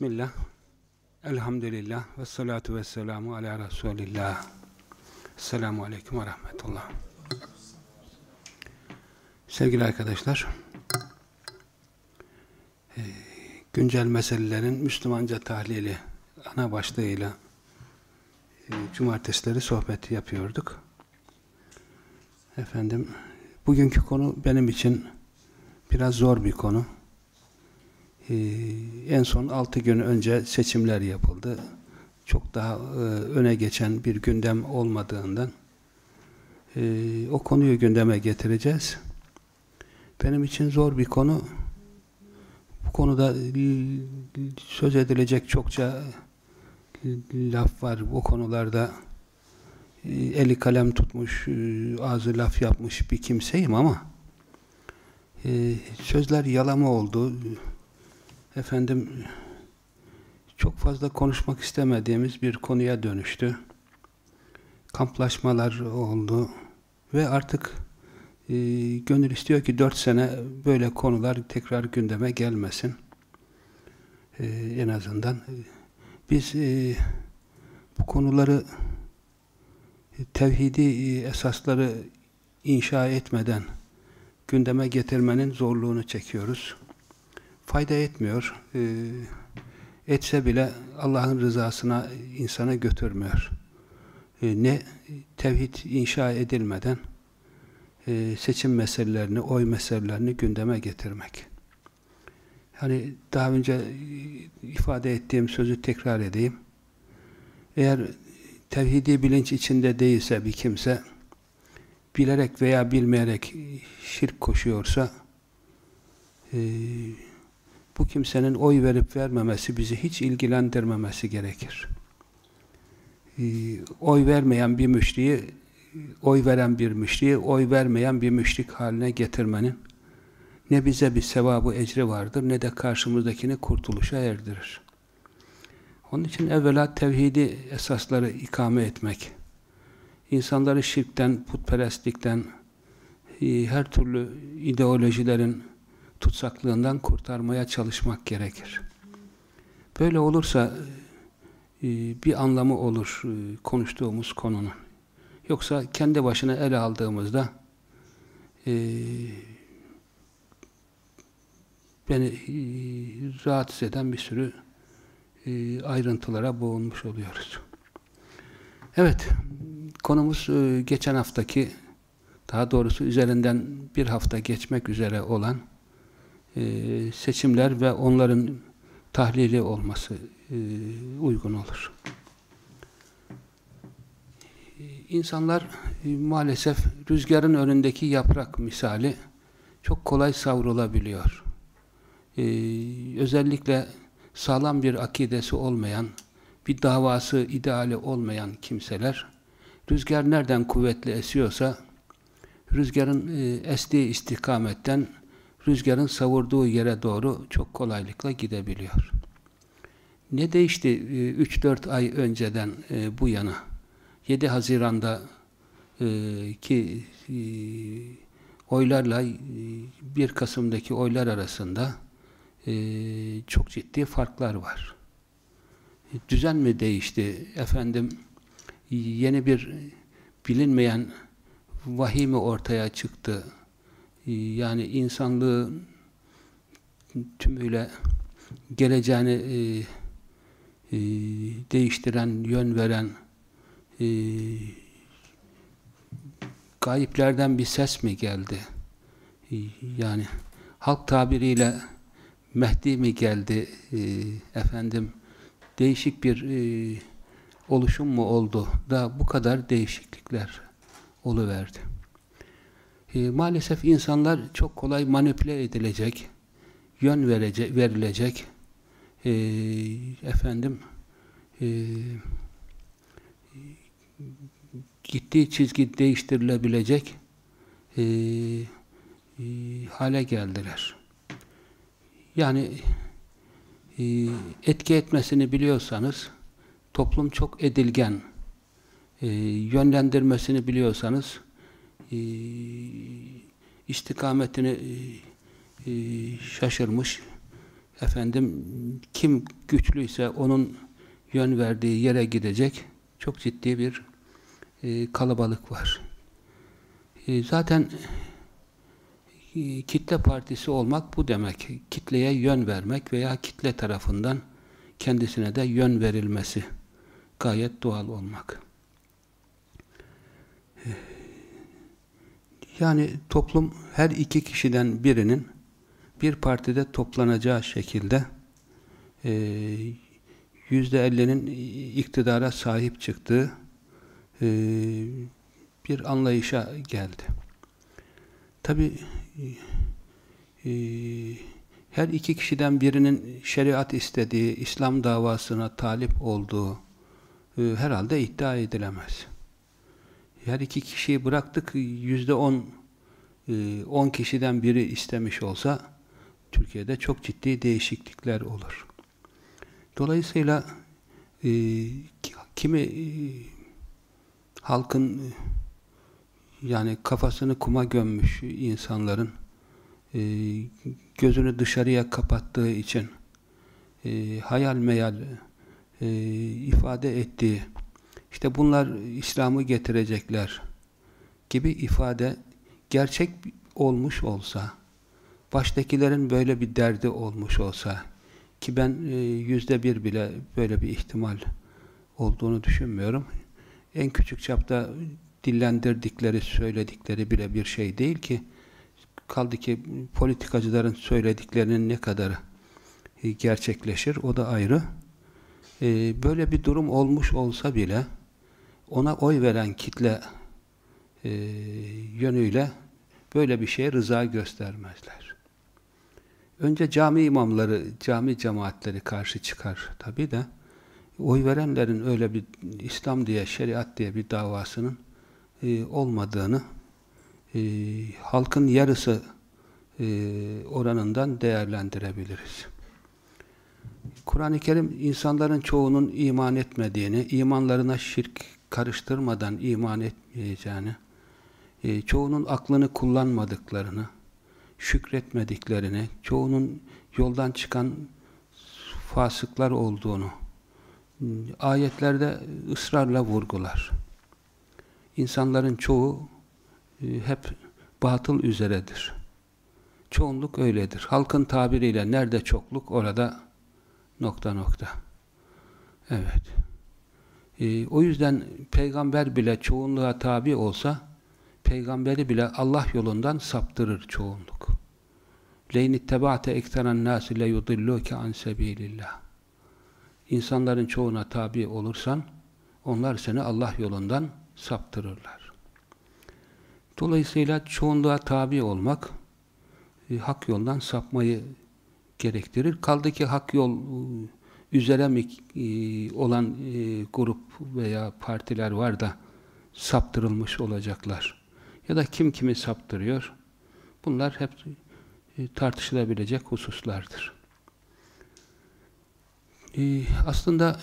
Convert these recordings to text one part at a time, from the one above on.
Bismillah, elhamdülillah ve salatu ve selamu ala Resulillah. Selamu aleyküm ve rahmetullah. Sevgili arkadaşlar, e, güncel meselelerin Müslümanca tahlili ana başlığıyla e, cumartesileri sohbeti yapıyorduk. Efendim, bugünkü konu benim için biraz zor bir konu. Ee, en son altı gün önce seçimler yapıldı. Çok daha e, öne geçen bir gündem olmadığından e, o konuyu gündeme getireceğiz. Benim için zor bir konu. Bu konuda söz edilecek çokça laf var. Bu konularda e, eli kalem tutmuş, e, ağzı laf yapmış bir kimseyim ama e, sözler yalama oldu efendim çok fazla konuşmak istemediğimiz bir konuya dönüştü. Kamplaşmalar oldu ve artık e, gönül istiyor ki dört sene böyle konular tekrar gündeme gelmesin. E, en azından biz e, bu konuları tevhidi e, esasları inşa etmeden gündeme getirmenin zorluğunu çekiyoruz fayda etmiyor. E, etse bile Allah'ın rızasına insana götürmüyor. E, ne tevhid inşa edilmeden e, seçim meselelerini, oy meselelerini gündeme getirmek. Hani daha önce ifade ettiğim sözü tekrar edeyim. Eğer tevhidi bilinç içinde değilse bir kimse, bilerek veya bilmeyerek şirk koşuyorsa, e, bu kimsenin oy verip vermemesi bizi hiç ilgilendirmemesi gerekir. Ee, oy vermeyen bir müşriği, oy veren bir müşriği, oy vermeyen bir müşrik haline getirmenin ne bize bir sevabı, ecri vardır, ne de karşımızdakini kurtuluşa erdirir. Onun için evvela tevhidi esasları ikame etmek, insanları şirkten, putperestlikten, e, her türlü ideolojilerin tutsaklığından kurtarmaya çalışmak gerekir. Böyle olursa e, bir anlamı olur e, konuştuğumuz konunun. Yoksa kendi başına ele aldığımızda e, beni rahatsız eden bir sürü ayrıntılara boğulmuş oluyoruz. Evet, konumuz geçen haftaki, daha doğrusu üzerinden bir hafta geçmek üzere olan e, seçimler ve onların tahlili olması e, uygun olur. İnsanlar e, maalesef rüzgarın önündeki yaprak misali çok kolay savrulabiliyor. E, özellikle sağlam bir akidesi olmayan, bir davası, ideali olmayan kimseler rüzgar nereden kuvvetli esiyorsa rüzgarın e, estiği istikametten rüzgarın savurduğu yere doğru çok kolaylıkla gidebiliyor. Ne değişti 3-4 e, ay önceden e, bu yana? 7 Haziran'da e, ki oylarla 1 Kasım'daki oylar arasında çok ciddi farklar var. Düzen mi değişti? Efendim yeni bir bilinmeyen vahiy mi ortaya çıktı? Ee, yani insanlığı tümüyle geleceğini e, e, değiştiren, yön veren e, gayiplerden bir ses mi geldi? E, yani halk tabiriyle Mehdi mi geldi? E, efendim değişik bir e, oluşum mu oldu da bu kadar değişiklikler oluverdi e, maalesef insanlar çok kolay manipüle edilecek, yön verecek, verilecek, e, efendim, e, gittiği çizgi değiştirilebilecek e, e, hale geldiler. Yani e, etki etmesini biliyorsanız, toplum çok edilgen, e, yönlendirmesini biliyorsanız, e, istikametini e, e, şaşırmış efendim kim güçlüyse onun yön verdiği yere gidecek çok ciddi bir e, kalabalık var. Zaten kitle partisi olmak bu demek. Kitleye yön vermek veya kitle tarafından kendisine de yön verilmesi. Gayet doğal olmak. Yani toplum her iki kişiden birinin bir partide toplanacağı şekilde e, yüzde elli'nin iktidara sahip çıktığı e, bir anlayışa geldi. Tabi e, her iki kişiden birinin şeriat istediği, İslam davasına talip olduğu herhalde iddia edilemez. Her iki kişiyi bıraktık, yüzde on, on kişiden biri istemiş olsa, Türkiye'de çok ciddi değişiklikler olur. Dolayısıyla e, kimi e, halkın e, yani kafasını kuma gömmüş insanların e, gözünü dışarıya kapattığı için e, hayal meyal e, ifade ettiği işte bunlar İslam'ı getirecekler gibi ifade gerçek olmuş olsa baştakilerin böyle bir derdi olmuş olsa ki ben e, yüzde bir bile böyle bir ihtimal olduğunu düşünmüyorum. En küçük çapta dillendirdikleri, söyledikleri bile bir şey değil ki kaldı ki politikacıların söylediklerinin ne kadarı e, gerçekleşir o da ayrı. E, böyle bir durum olmuş olsa bile ona oy veren kitle yönüyle böyle bir şeye rıza göstermezler. Önce cami imamları, cami cemaatleri karşı çıkar tabi de oy verenlerin öyle bir İslam diye, şeriat diye bir davasının e, olmadığını e, halkın yarısı e, oranından değerlendirebiliriz. Kur'an-ı Kerim insanların çoğunun iman etmediğini, imanlarına şirk karıştırmadan iman etmeyeceğini, e, çoğunun aklını kullanmadıklarını, şükretmediklerini, çoğunun yoldan çıkan fasıklar olduğunu ayetlerde ısrarla vurgular. İnsanların çoğu e, hep batıl üzeredir. Çoğunluk öyledir. Halkın tabiriyle nerede çokluk orada nokta nokta. Evet. E, o yüzden peygamber bile çoğunluğa tabi olsa peygamberi bile Allah yolundan saptırır çoğunluk. لَيْنِ اتَّبَعْتَ اِكْتَرَ النَّاسِ لَيُضِلُّكَ عَنْ سَب۪يلِ اللّٰهِ İnsanların çoğuna tabi olursan, onlar seni Allah yolundan saptırırlar. Dolayısıyla çoğunluğa tabi olmak, e, hak yoldan sapmayı gerektirir. Kaldı ki hak yol üzere mi e, olan e, grup veya partiler var da saptırılmış olacaklar. Ya da kim kimi saptırıyor? Bunlar hep e, tartışılabilecek hususlardır. E, aslında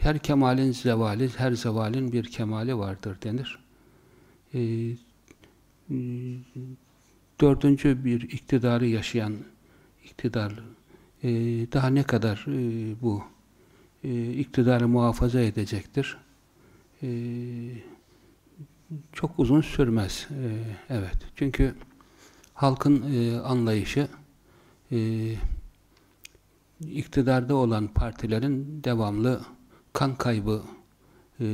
her kemalin zevali, her zevalin bir kemali vardır denir. Dördüncü bir iktidarı yaşayan iktidar daha ne kadar bu iktidarı muhafaza edecektir? Çok uzun sürmez. Evet. Çünkü halkın e, anlayışı e, iktidarda olan partilerin devamlı kan kaybı e,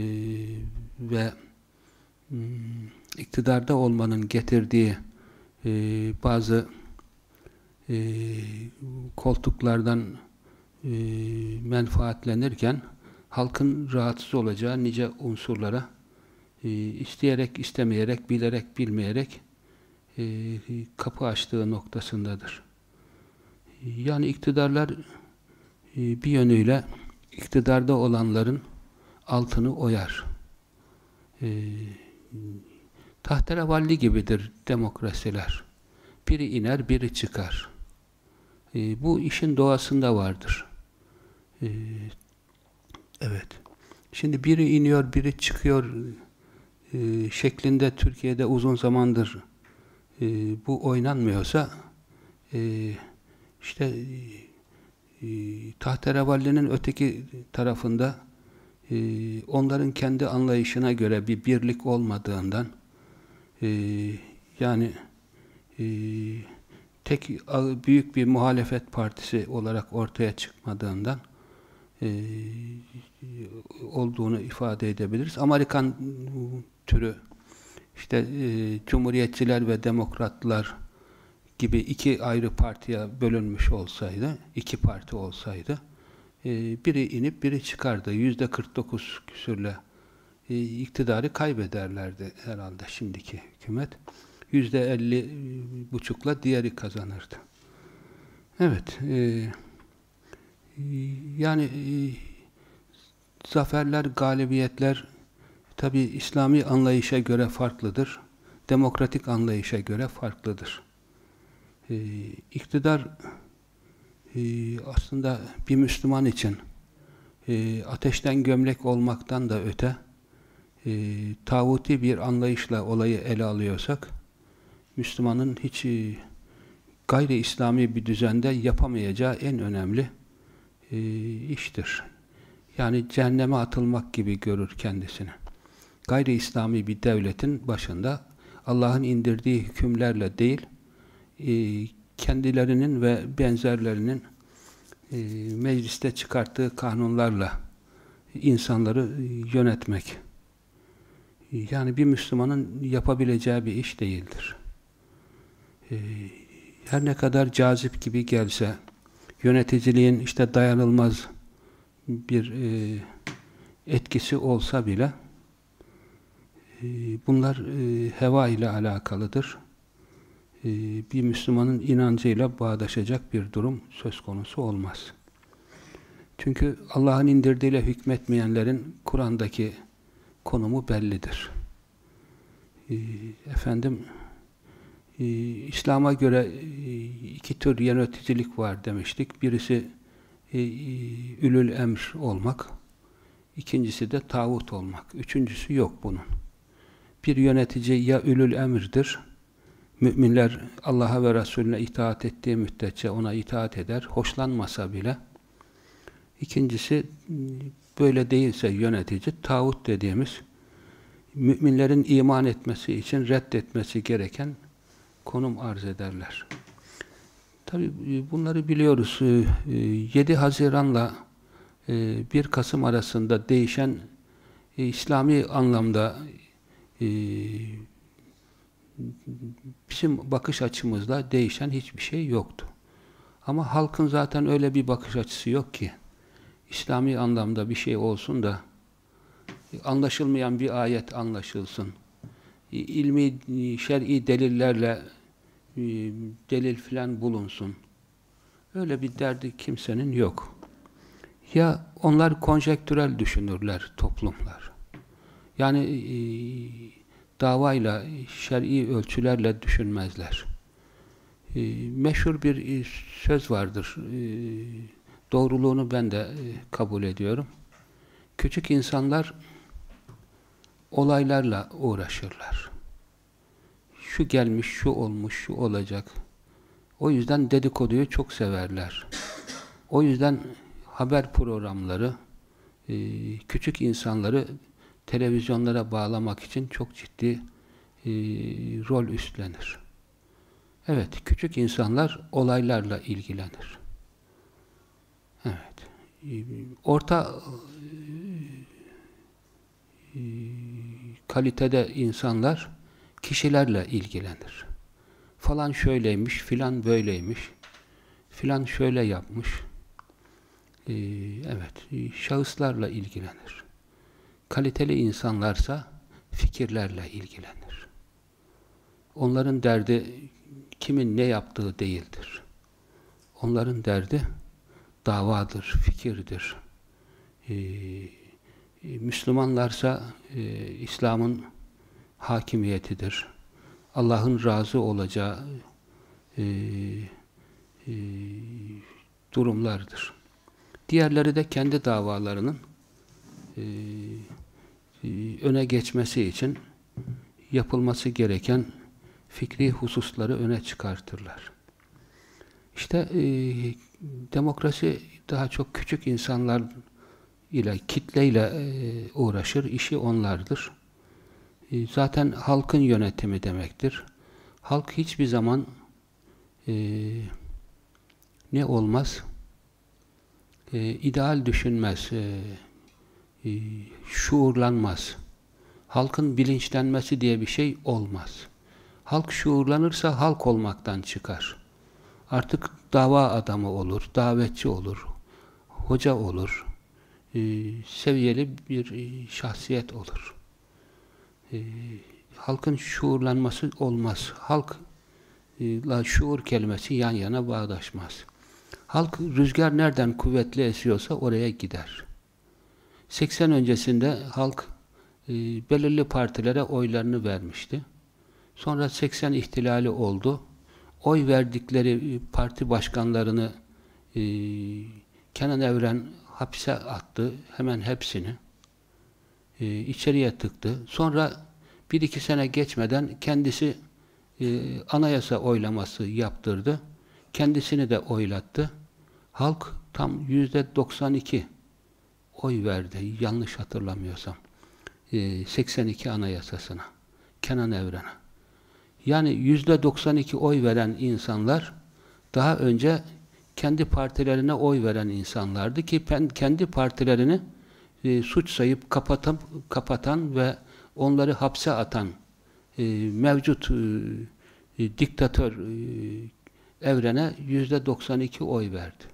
ve e, iktidarda olmanın getirdiği e, bazı e, koltuklardan e, menfaatlenirken halkın rahatsız olacağı nice unsurlara e, isteyerek, istemeyerek, bilerek, bilmeyerek e, kapı açtığı noktasındadır. Yani iktidarlar e, bir yönüyle iktidarda olanların altını oyar. E, tahterevalli gibidir demokrasiler. Biri iner, biri çıkar. E, bu işin doğasında vardır. E, evet. Şimdi biri iniyor, biri çıkıyor e, şeklinde Türkiye'de uzun zamandır e, bu oynanmıyorsa e, işte e, tahterevalinin öteki tarafında e, onların kendi anlayışına göre bir birlik olmadığından e, yani e, tek büyük bir muhalefet partisi olarak ortaya çıkmadığından e, olduğunu ifade edebiliriz. Amerikan türü işte e, Cumhuriyetçiler ve Demokratlar gibi iki ayrı partiye bölünmüş olsaydı, iki parti olsaydı, e, biri inip biri çıkardı. Yüzde 49 küsürle e, iktidarı kaybederlerdi herhalde şimdiki hükümet. Yüzde 50 buçukla diğeri kazanırdı. Evet, e, yani e, zaferler, galibiyetler tabi İslami anlayışa göre farklıdır. Demokratik anlayışa göre farklıdır. Ee, iktidar e, aslında bir Müslüman için e, ateşten gömlek olmaktan da öte e, tağuti bir anlayışla olayı ele alıyorsak Müslümanın hiç e, gayri İslami bir düzende yapamayacağı en önemli e, iştir. Yani cehenneme atılmak gibi görür kendisini. Gayri İslami bir devletin başında Allah'ın indirdiği hükümlerle değil, e, kendilerinin ve benzerlerinin mecliste çıkarttığı kanunlarla insanları yönetmek. Yani bir Müslümanın yapabileceği bir iş değildir. E, her ne kadar cazip gibi gelse, yöneticiliğin işte dayanılmaz bir e, etkisi olsa bile e, bunlar e, heva ile alakalıdır. E, bir Müslümanın inancıyla bağdaşacak bir durum söz konusu olmaz. Çünkü Allah'ın indirdiğiyle hükmetmeyenlerin Kur'an'daki konumu bellidir. E, efendim e, İslam'a göre e, iki tür yöneticilik var demiştik. Birisi e, ülül emr olmak, ikincisi de tağut olmak. Üçüncüsü yok bunun. Bir yönetici ya ülül emirdir, müminler Allah'a ve Resulüne itaat ettiği müddetçe ona itaat eder, hoşlanmasa bile. İkincisi, böyle değilse yönetici, tağut dediğimiz, müminlerin iman etmesi için reddetmesi gereken konum arz ederler. Tabi e, bunları biliyoruz. 7 e, Haziran'la 1 e, Kasım arasında değişen İslami anlamda bizim bakış açımızda değişen hiçbir şey yoktu. Ama halkın zaten öyle bir bakış açısı yok ki. İslami anlamda bir şey olsun da anlaşılmayan bir ayet anlaşılsın. İlmi, şer'i delillerle delil filan bulunsun. Öyle bir derdi kimsenin yok. Ya onlar konjektürel düşünürler toplumlar. Yani e, davayla, şer'i ölçülerle düşünmezler. E, meşhur bir e, söz vardır. E, doğruluğunu ben de e, kabul ediyorum. Küçük insanlar olaylarla uğraşırlar şu gelmiş, şu olmuş, şu olacak. O yüzden dedikoduyu çok severler. O yüzden haber programları e, küçük insanları televizyonlara bağlamak için çok ciddi e, rol üstlenir. Evet, küçük insanlar olaylarla ilgilenir. Evet. E, orta kalitede insanlar kişilerle ilgilenir. Falan şöyleymiş, filan böyleymiş, filan şöyle yapmış. Ee, evet, şahıslarla ilgilenir. Kaliteli insanlarsa fikirlerle ilgilenir. Onların derdi kimin ne yaptığı değildir. Onların derdi davadır, fikirdir. Ee, Müslümanlarsa e, İslam'ın hakimiyetidir. Allah'ın razı olacağı e, e, durumlardır. Diğerleri de kendi davalarının e, e, öne geçmesi için yapılması gereken fikri hususları öne çıkartırlar. İşte e, demokrasi daha çok küçük insanlar ile, kitleyle e, uğraşır. işi onlardır. E, zaten halkın yönetimi demektir. Halk hiçbir zaman e, ne olmaz? E, ideal düşünmez. E, e, şuurlanmaz. Halkın bilinçlenmesi diye bir şey olmaz. Halk şuurlanırsa halk olmaktan çıkar. Artık dava adamı olur, davetçi olur, hoca olur, e, seviyeli bir e, şahsiyet olur. E, halkın şuurlanması olmaz. Halkla şuur kelimesi yan yana bağdaşmaz. Halk rüzgar nereden kuvvetli esiyorsa oraya gider. 80 öncesinde halk e, belirli partilere oylarını vermişti. Sonra 80 ihtilali oldu. Oy verdikleri parti başkanlarını e, Kenan Evren hapse attı. Hemen hepsini. E, içeriye tıktı. Sonra bir iki sene geçmeden kendisi e, anayasa oylaması yaptırdı. Kendisini de oylattı. Halk tam yüzde 92 oy verdi. Yanlış hatırlamıyorsam. E, 82 anayasasına. Kenan Evren'e. Yani yüzde 92 oy veren insanlar daha önce kendi partilerine oy veren insanlardı ki kendi partilerini e, suç sayıp kapatan, kapatan ve onları hapse atan e, mevcut e, e, diktatör e, evrene yüzde 92 oy verdi.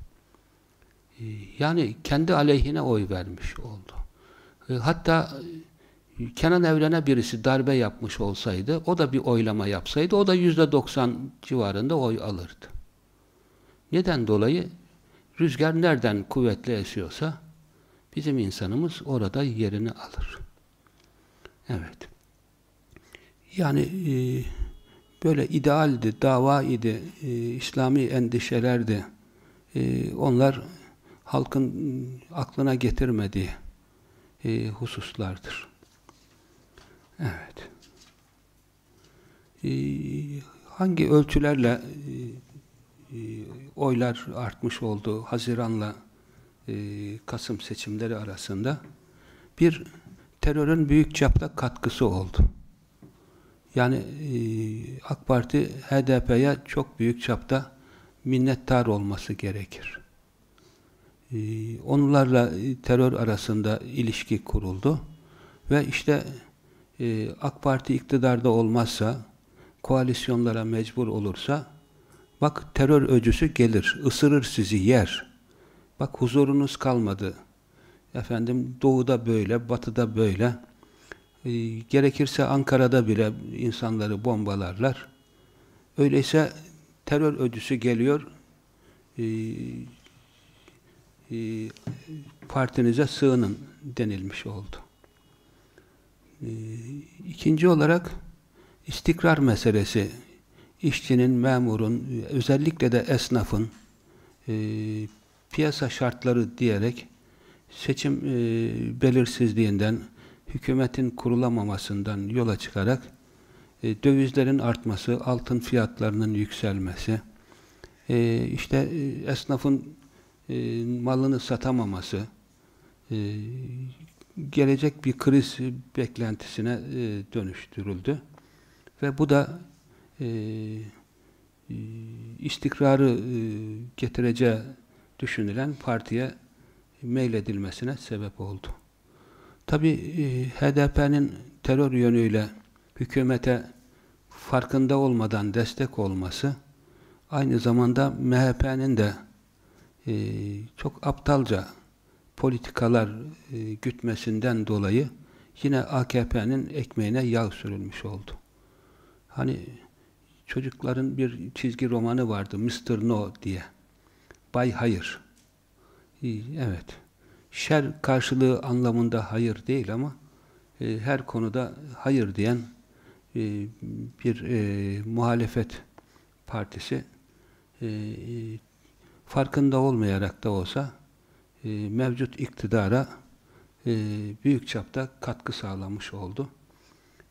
E, yani kendi aleyhine oy vermiş oldu. E, hatta Kenan Evren'e birisi darbe yapmış olsaydı, o da bir oylama yapsaydı, o da yüzde doksan civarında oy alırdı. Neden dolayı? Rüzgar nereden kuvvetli esiyorsa, bizim insanımız orada yerini alır. Evet. Yani e, böyle idealdi, dava idi, e, İslami endişelerdi. E, onlar halkın aklına getirmediği e, hususlardır. Evet. Ee, hangi ölçülerle e, e, oylar artmış oldu Haziran'la e, Kasım seçimleri arasında? Bir, terörün büyük çapta katkısı oldu. Yani e, AK Parti HDP'ye çok büyük çapta minnettar olması gerekir. E, onlarla terör arasında ilişki kuruldu ve işte e, AK Parti iktidarda olmazsa, koalisyonlara mecbur olursa, bak terör öcüsü gelir, ısırır sizi, yer. Bak huzurunuz kalmadı. Efendim doğuda böyle, batıda böyle. E, gerekirse Ankara'da bile insanları bombalarlar. Öyleyse terör öcüsü geliyor, e, e, partinize sığının denilmiş oldu. Ee, ikinci olarak istikrar meselesi. işçinin, memurun, özellikle de esnafın e, piyasa şartları diyerek seçim e, belirsizliğinden, hükümetin kurulamamasından yola çıkarak e, dövizlerin artması, altın fiyatlarının yükselmesi, e, işte e, esnafın e, malını satamaması, e, gelecek bir kriz beklentisine e, dönüştürüldü. Ve bu da e, e, istikrarı e, getireceği düşünülen partiye meyledilmesine sebep oldu. Tabi e, HDP'nin terör yönüyle hükümete farkında olmadan destek olması aynı zamanda MHP'nin de e, çok aptalca politikalar e, gütmesinden dolayı yine AKP'nin ekmeğine yağ sürülmüş oldu. Hani çocukların bir çizgi romanı vardı Mr. No diye. Bay Hayır. Evet. Şer karşılığı anlamında hayır değil ama e, her konuda hayır diyen e, bir e, muhalefet partisi e, farkında olmayarak da olsa e, mevcut iktidara e, büyük çapta katkı sağlamış oldu.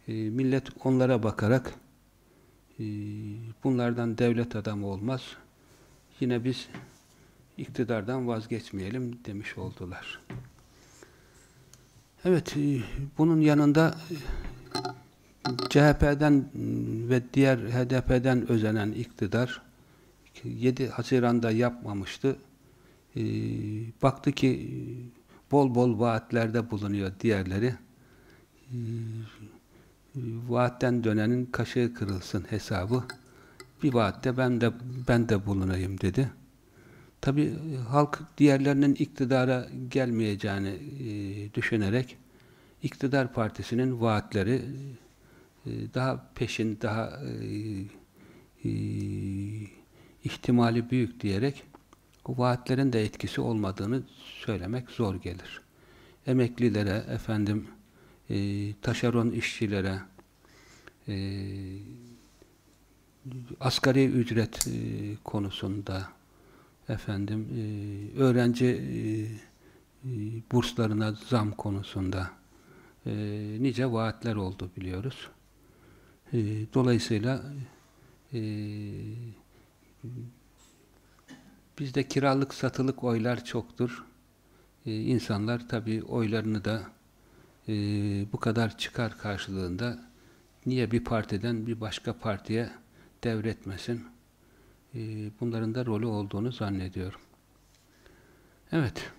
E, millet onlara bakarak e, bunlardan devlet adamı olmaz. Yine biz iktidardan vazgeçmeyelim demiş oldular. Evet, e, bunun yanında CHP'den ve diğer HDP'den özenen iktidar 7 Haziran'da yapmamıştı. E, baktı ki bol bol vaatlerde bulunuyor diğerleri. E, vaatten dönenin kaşığı kırılsın hesabı. Bir vaatte ben de ben de bulunayım dedi. Tabi halk diğerlerinin iktidara gelmeyeceğini e, düşünerek iktidar partisinin vaatleri e, daha peşin, daha e, e, ihtimali büyük diyerek o vaatlerin de etkisi olmadığını söylemek zor gelir. Emeklilere, efendim, e, taşeron işçilere, e, asgari ücret e, konusunda, efendim, e, öğrenci e, e, burslarına zam konusunda e, nice vaatler oldu biliyoruz. E, dolayısıyla e, bizde kiralık satılık oylar çoktur. E, insanlar tabi oylarını da e, bu kadar çıkar karşılığında niye bir partiden bir başka partiye devretmesin? E, bunların da rolü olduğunu zannediyorum. Evet.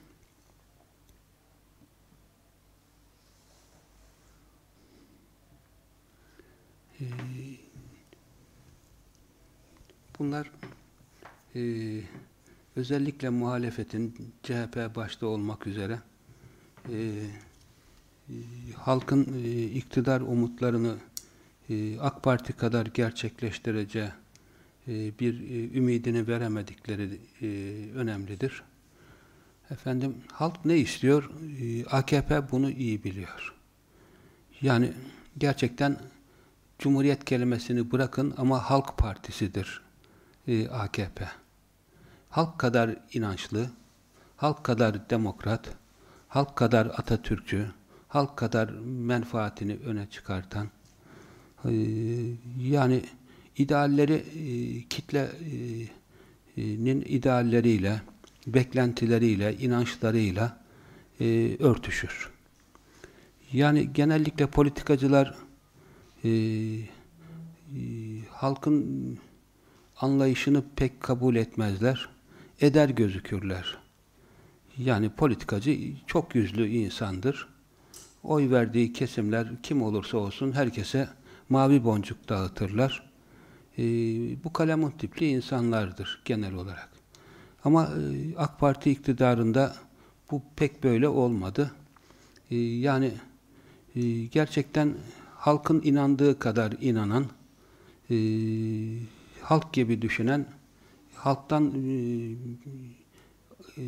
E, bunlar e, özellikle muhalefetin CHP başta olmak üzere e, halkın e, iktidar umutlarını e, AK Parti kadar gerçekleştireceği bir e, ümidini veremedikleri e, önemlidir. Efendim halk ne istiyor? E, AKP bunu iyi biliyor. Yani gerçekten Cumhuriyet kelimesini bırakın ama Halk Partisidir e, AKP. Halk kadar inançlı, halk kadar demokrat, halk kadar Atatürkçü, halk kadar menfaatini öne çıkartan, e, yani idealleri e, kitlenin idealleriyle, beklentileriyle, inançlarıyla e, örtüşür. Yani genellikle politikacılar e, e, halkın anlayışını pek kabul etmezler, eder gözükürler. Yani politikacı çok yüzlü insandır. Oy verdiği kesimler kim olursa olsun herkese mavi boncuk dağıtırlar. E, bu kalemun tipli insanlardır genel olarak. Ama e, AK Parti iktidarında bu pek böyle olmadı. E, yani e, gerçekten halkın inandığı kadar inanan, e, halk gibi düşünen, halktan e, e,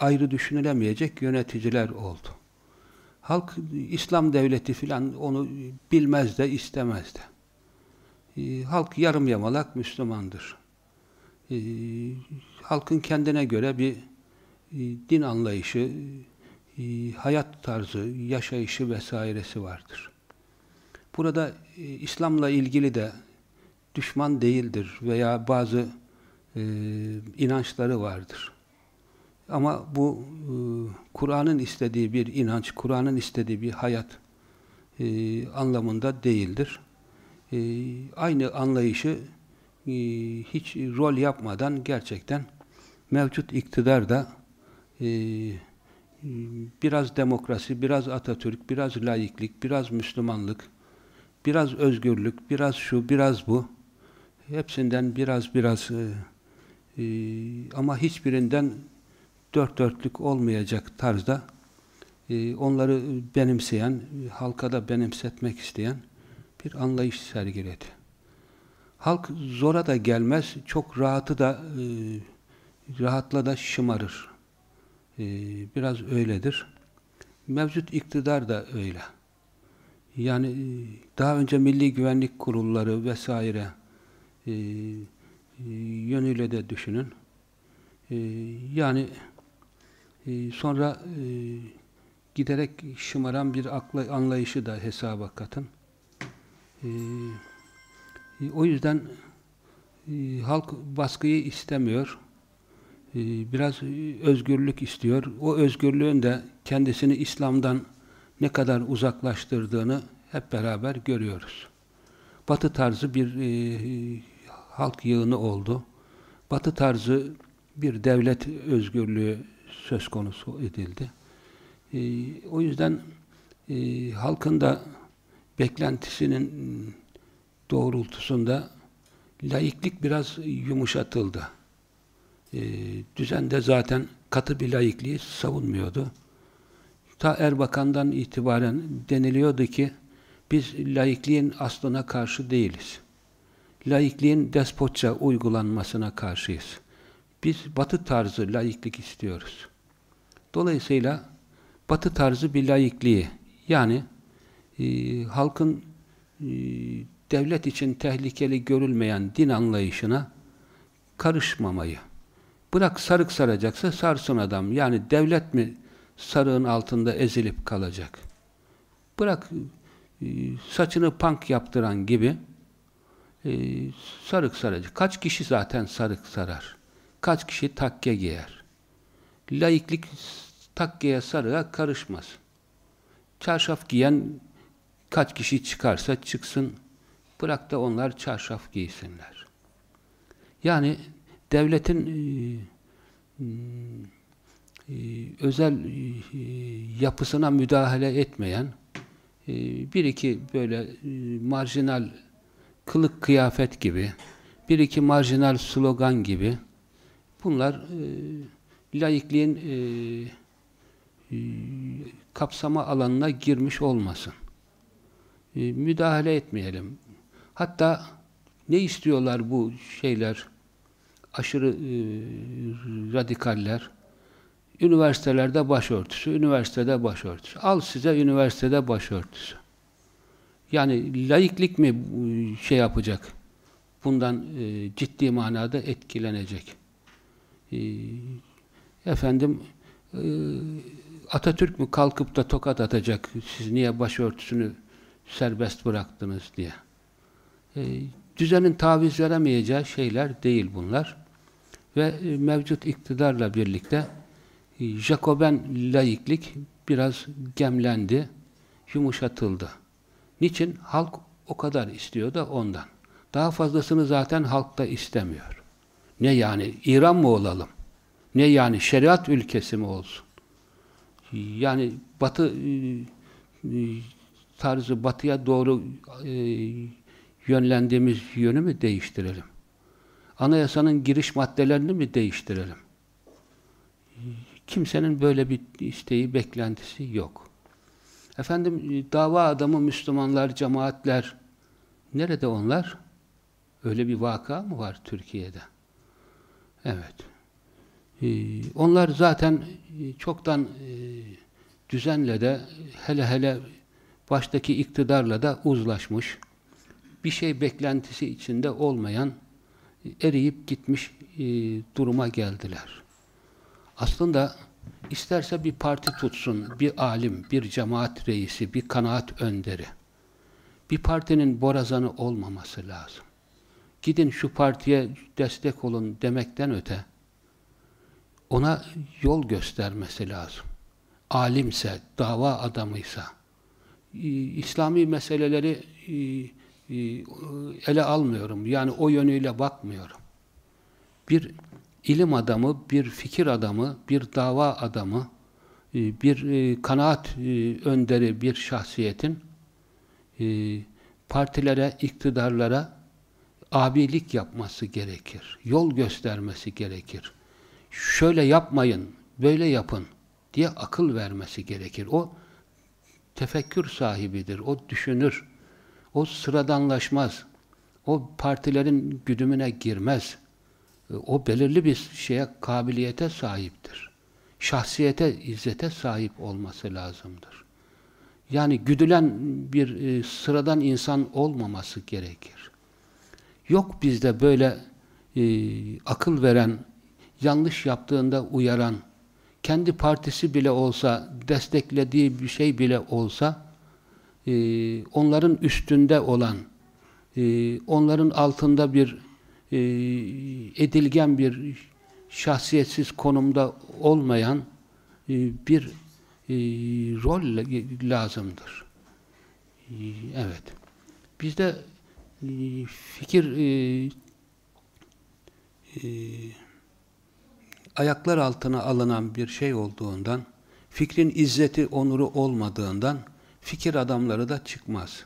ayrı düşünülemeyecek yöneticiler oldu. Halk İslam devleti filan onu bilmez de istemez de. E, halk yarım yamalak Müslümandır. E, halkın kendine göre bir e, din anlayışı, e, hayat tarzı, yaşayışı vesairesi vardır. Burada e, İslam'la ilgili de düşman değildir veya bazı e, inançları vardır. Ama bu e, Kur'an'ın istediği bir inanç, Kur'an'ın istediği bir hayat e, anlamında değildir. E, aynı anlayışı e, hiç rol yapmadan gerçekten mevcut iktidar da e, biraz demokrasi, biraz Atatürk, biraz laiklik, biraz Müslümanlık, biraz özgürlük, biraz şu, biraz bu. Hepsinden biraz biraz e, e, ama hiçbirinden dört dörtlük olmayacak tarzda e, onları benimseyen, halka da benimsetmek isteyen bir anlayış sergiledi. Halk zora da gelmez, çok rahatı da e, rahatla da şımarır. E, biraz öyledir. Mevcut iktidar da öyle. Yani e, daha önce milli güvenlik kurulları vesaire e, yönüyle de düşünün. E, yani e, sonra e, giderek şımaran bir akla, anlayışı da hesaba katın. E, o yüzden e, halk baskıyı istemiyor. E, biraz özgürlük istiyor. O özgürlüğün de kendisini İslam'dan ne kadar uzaklaştırdığını hep beraber görüyoruz. Batı tarzı bir e, halk yığını oldu. Batı tarzı bir devlet özgürlüğü söz konusu edildi. E, o yüzden e, halkın da beklentisinin doğrultusunda laiklik biraz yumuşatıldı. E, düzende zaten katı bir laikliği savunmuyordu. Ta Erbakan'dan itibaren deniliyordu ki biz laikliğin aslına karşı değiliz. Laikliğin despotça uygulanmasına karşıyız. Biz batı tarzı laiklik istiyoruz. Dolayısıyla batı tarzı bir laikliği yani e, halkın e, devlet için tehlikeli görülmeyen din anlayışına karışmamayı. Bırak sarık saracaksa sarsın adam. Yani devlet mi sarığın altında ezilip kalacak? Bırak e, saçını punk yaptıran gibi e, sarık saracak. Kaç kişi zaten sarık sarar? Kaç kişi takke giyer? Laiklik takkeye sarığa karışmaz. Çarşaf giyen kaç kişi çıkarsa çıksın, bırak da onlar çarşaf giysinler. Yani devletin e, e, özel e, yapısına müdahale etmeyen bir iki böyle marjinal kılık kıyafet gibi bir iki marjinal slogan gibi bunlar laikliğin kapsama alanına girmiş olmasın. E, müdahale etmeyelim. Hatta ne istiyorlar bu şeyler aşırı e, radikaller üniversitelerde başörtüsü, üniversitede başörtüsü. Al size üniversitede başörtüsü. Yani laiklik mi şey yapacak? Bundan e, ciddi manada etkilenecek. E, efendim e, Atatürk mü kalkıp da tokat atacak siz niye başörtüsünü serbest bıraktınız diye. E, düzenin taviz veremeyeceği şeyler değil bunlar. Ve e, mevcut iktidarla birlikte e, Jacoben laiklik biraz gemlendi, yumuşatıldı. Niçin? Halk o kadar istiyor da ondan. Daha fazlasını zaten halk da istemiyor. Ne yani? İran mı olalım? Ne yani? Şeriat ülkesi mi olsun? Yani batı e, e, tarzı batıya doğru e, yönlendiğimiz yönü mü değiştirelim? Anayasanın giriş maddelerini mi değiştirelim? Kimsenin böyle bir isteği, beklentisi yok. Efendim dava adamı Müslümanlar, cemaatler nerede onlar? Öyle bir vaka mı var Türkiye'de? Evet. Ee, onlar zaten çoktan e, düzenle de hele hele baştaki iktidarla da uzlaşmış. Bir şey beklentisi içinde olmayan eriyip gitmiş e, duruma geldiler. Aslında isterse bir parti tutsun, bir alim, bir cemaat reisi, bir kanaat önderi. Bir partinin borazanı olmaması lazım. Gidin şu partiye destek olun demekten öte ona yol göstermesi lazım. Alimse, dava adamıysa, İslami meseleleri ele almıyorum. Yani o yönüyle bakmıyorum. Bir ilim adamı, bir fikir adamı, bir dava adamı, bir kanaat önderi bir şahsiyetin partilere, iktidarlara abilik yapması gerekir. Yol göstermesi gerekir. Şöyle yapmayın, böyle yapın diye akıl vermesi gerekir. O tefekkür sahibidir, o düşünür. O sıradanlaşmaz. O partilerin güdümüne girmez. O belirli bir şeye, kabiliyete sahiptir. Şahsiyete, izzete sahip olması lazımdır. Yani güdülen bir e, sıradan insan olmaması gerekir. Yok bizde böyle e, akıl veren, yanlış yaptığında uyaran, kendi partisi bile olsa, desteklediği bir şey bile olsa, e, onların üstünde olan, e, onların altında bir e, edilgen bir şahsiyetsiz konumda olmayan e, bir e, rol lazımdır. E, evet. Bizde e, fikir e, e, ayaklar altına alınan bir şey olduğundan, fikrin izzeti, onuru olmadığından fikir adamları da çıkmaz.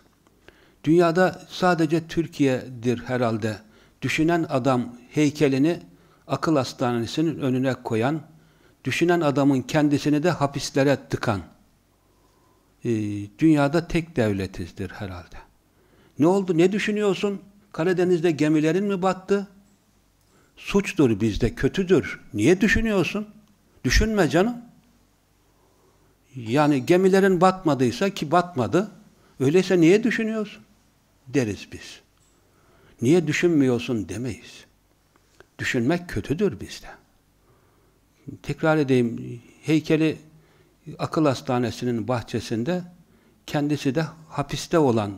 Dünyada sadece Türkiye'dir herhalde. Düşünen adam heykelini akıl hastanesinin önüne koyan, düşünen adamın kendisini de hapislere tıkan. Ee, dünyada tek devletizdir herhalde. Ne oldu? Ne düşünüyorsun? Karadeniz'de gemilerin mi battı? Suçtur bizde, kötüdür. Niye düşünüyorsun? Düşünme canım. Yani gemilerin batmadıysa ki batmadı, öyleyse niye düşünüyorsun? Deriz biz. Niye düşünmüyorsun demeyiz. Düşünmek kötüdür bizde. Tekrar edeyim, heykeli akıl hastanesinin bahçesinde kendisi de hapiste olan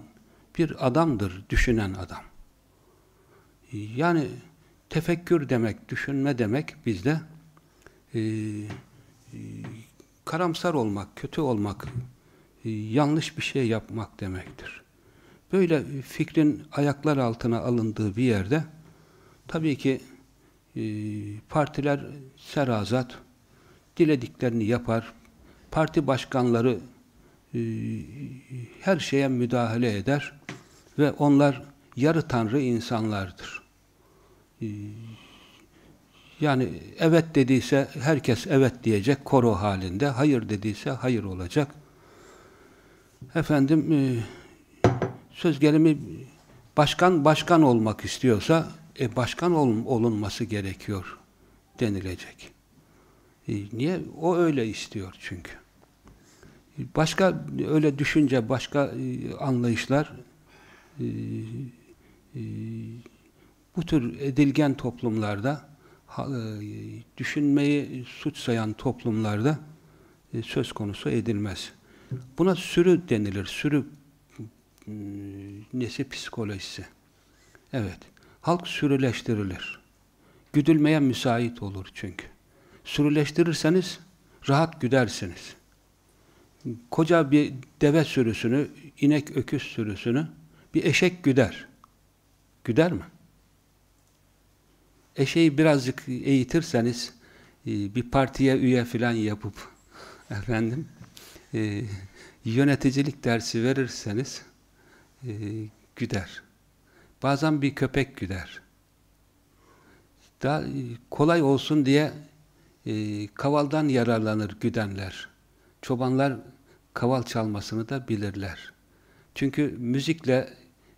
bir adamdır, düşünen adam. Yani tefekkür demek, düşünme demek bizde e, e, karamsar olmak, kötü olmak, e, yanlış bir şey yapmak demektir. Böyle fikrin ayaklar altına alındığı bir yerde tabii ki e, partiler serazat, dilediklerini yapar, parti başkanları e, her şeye müdahale eder ve onlar yarı tanrı insanlardır. E, yani evet dediyse herkes evet diyecek koro halinde, hayır dediyse hayır olacak. Efendim e, söz gelimi başkan başkan olmak istiyorsa e, başkan ol, olunması gerekiyor denilecek. E, niye? O öyle istiyor çünkü. Başka öyle düşünce, başka e, anlayışlar e, e, bu tür edilgen toplumlarda e, düşünmeyi suç sayan toplumlarda e, söz konusu edilmez. Buna sürü denilir. Sürü nesi psikolojisi. Evet. Halk sürüleştirilir. Güdülmeye müsait olur çünkü. Sürüleştirirseniz rahat güdersiniz. Koca bir deve sürüsünü, inek öküz sürüsünü bir eşek güder. Güder mi? Eşeği birazcık eğitirseniz e, bir partiye üye filan yapıp efendim e, yöneticilik dersi verirseniz e, güder. Bazen bir köpek güder. Daha kolay olsun diye e, kavaldan yararlanır güdenler. Çobanlar kaval çalmasını da bilirler. Çünkü müzikle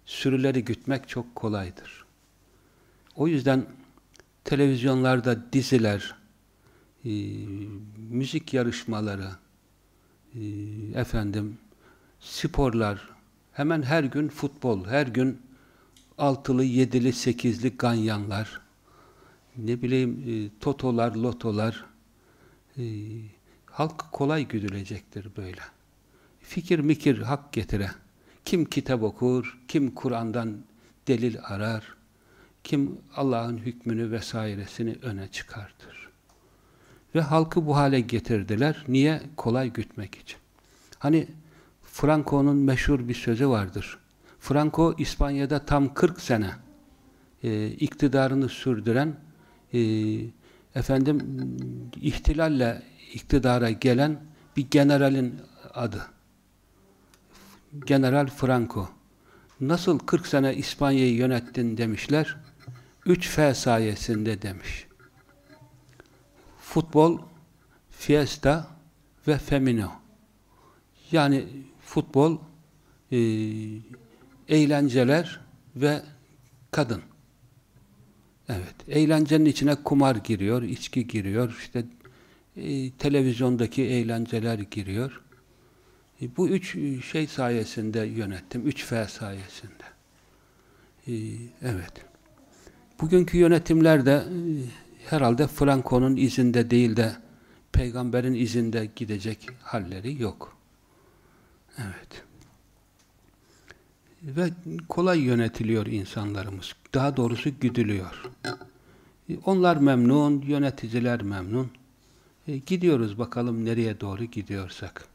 sürüleri gütmek çok kolaydır. O yüzden televizyonlarda diziler, e, müzik yarışmaları, e, efendim sporlar, hemen her gün futbol, her gün altılı, yedili, sekizli ganyanlar, ne bileyim e, totolar, lotolar, e, halk kolay güdülecektir böyle. Fikir mikir hak getire. Kim kitap okur, kim Kur'an'dan delil arar, kim Allah'ın hükmünü vesairesini öne çıkartır. Ve halkı bu hale getirdiler. Niye? Kolay gütmek için. Hani Franco'nun meşhur bir sözü vardır. Franco İspanya'da tam 40 sene e, iktidarını sürdüren e, efendim ihtilalle iktidara gelen bir generalin adı. General Franco. Nasıl 40 sene İspanya'yı yönettin demişler. 3F sayesinde demiş. Futbol, fiesta ve femino. Yani futbol, e, eğlenceler ve kadın. Evet, eğlencenin içine kumar giriyor, içki giriyor, işte e, televizyondaki eğlenceler giriyor. E, bu üç şey sayesinde yönettim, üç F sayesinde. E, evet. Bugünkü yönetimler de e, herhalde Franco'nun izinde değil de peygamberin izinde gidecek halleri yok. Evet. Ve kolay yönetiliyor insanlarımız. Daha doğrusu güdülüyor. E, onlar memnun, yöneticiler memnun. E, gidiyoruz bakalım nereye doğru gidiyorsak.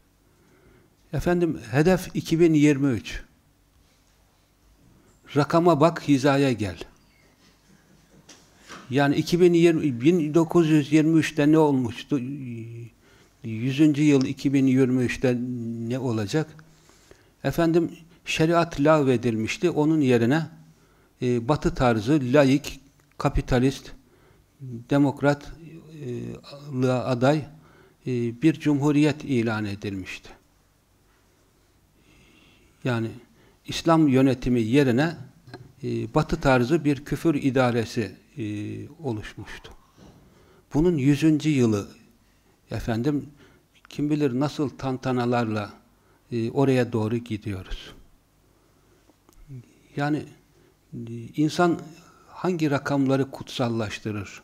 Efendim hedef 2023. Rakama bak, hizaya gel. Yani 2020, 1923'te ne olmuştu? 100. yıl 2023'te ne olacak? Efendim şeriat lağvedilmişti. Onun yerine e, batı tarzı, laik, kapitalist, demokrat e, aday e, bir cumhuriyet ilan edilmişti. Yani İslam yönetimi yerine e, batı tarzı bir küfür idaresi e, oluşmuştu. Bunun yüzüncü yılı efendim kim bilir nasıl tantanalarla e, oraya doğru gidiyoruz. Yani e, insan hangi rakamları kutsallaştırır?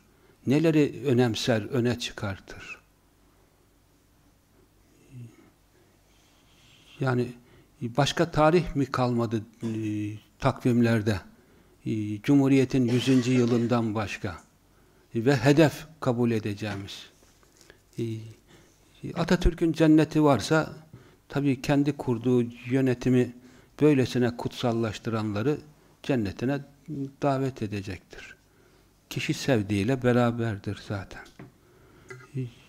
Neleri önemser, öne çıkartır? Yani başka tarih mi kalmadı e, takvimlerde? E, Cumhuriyet'in 100. yılından başka. Ve hedef kabul edeceğimiz. E, Atatürk'ün cenneti varsa tabii kendi kurduğu yönetimi böylesine kutsallaştıranları cennetine davet edecektir. Kişi sevdiğiyle beraberdir zaten.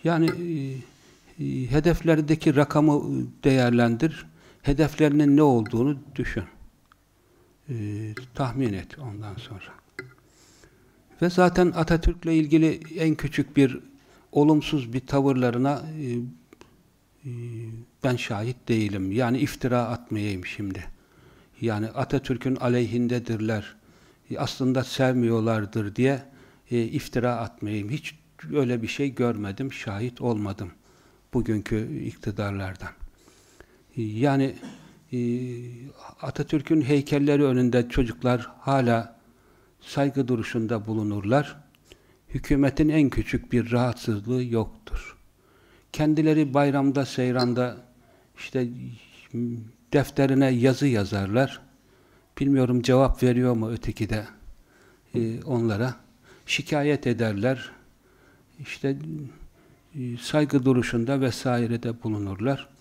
Yani e, e, hedeflerdeki rakamı değerlendir, hedeflerinin ne olduğunu düşün. E, tahmin et ondan sonra. Ve zaten Atatürk'le ilgili en küçük bir olumsuz bir tavırlarına e, e, ben şahit değilim. Yani iftira atmayayım şimdi. Yani Atatürk'ün aleyhindedirler. E, aslında sevmiyorlardır diye e, iftira atmayayım. Hiç öyle bir şey görmedim, şahit olmadım bugünkü iktidarlardan. E, yani Atatürk'ün heykelleri önünde çocuklar hala saygı duruşunda bulunurlar. Hükümetin en küçük bir rahatsızlığı yoktur. Kendileri bayramda, seyranda işte defterine yazı yazarlar. Bilmiyorum cevap veriyor mu öteki de e, onlara. Şikayet ederler. İşte e, saygı duruşunda vesairede bulunurlar.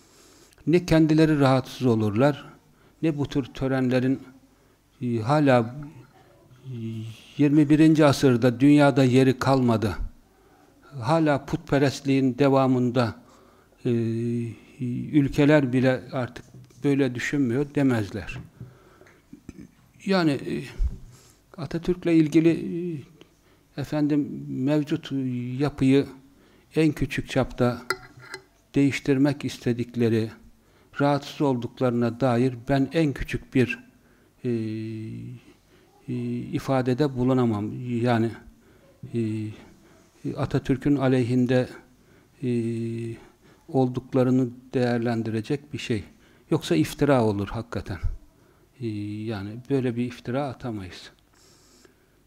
Ne kendileri rahatsız olurlar, ne bu tür törenlerin e, hala 21. asırda dünyada yeri kalmadı. Hala putperestliğin devamında e, ülkeler bile artık böyle düşünmüyor demezler. Yani e, Atatürk'le ilgili e, efendim mevcut yapıyı en küçük çapta değiştirmek istedikleri, rahatsız olduklarına dair ben en küçük bir e, e, ifadede bulunamam. Yani e, Atatürk'ün aleyhinde e, olduklarını değerlendirecek bir şey. Yoksa iftira olur hakikaten. E, yani böyle bir iftira atamayız.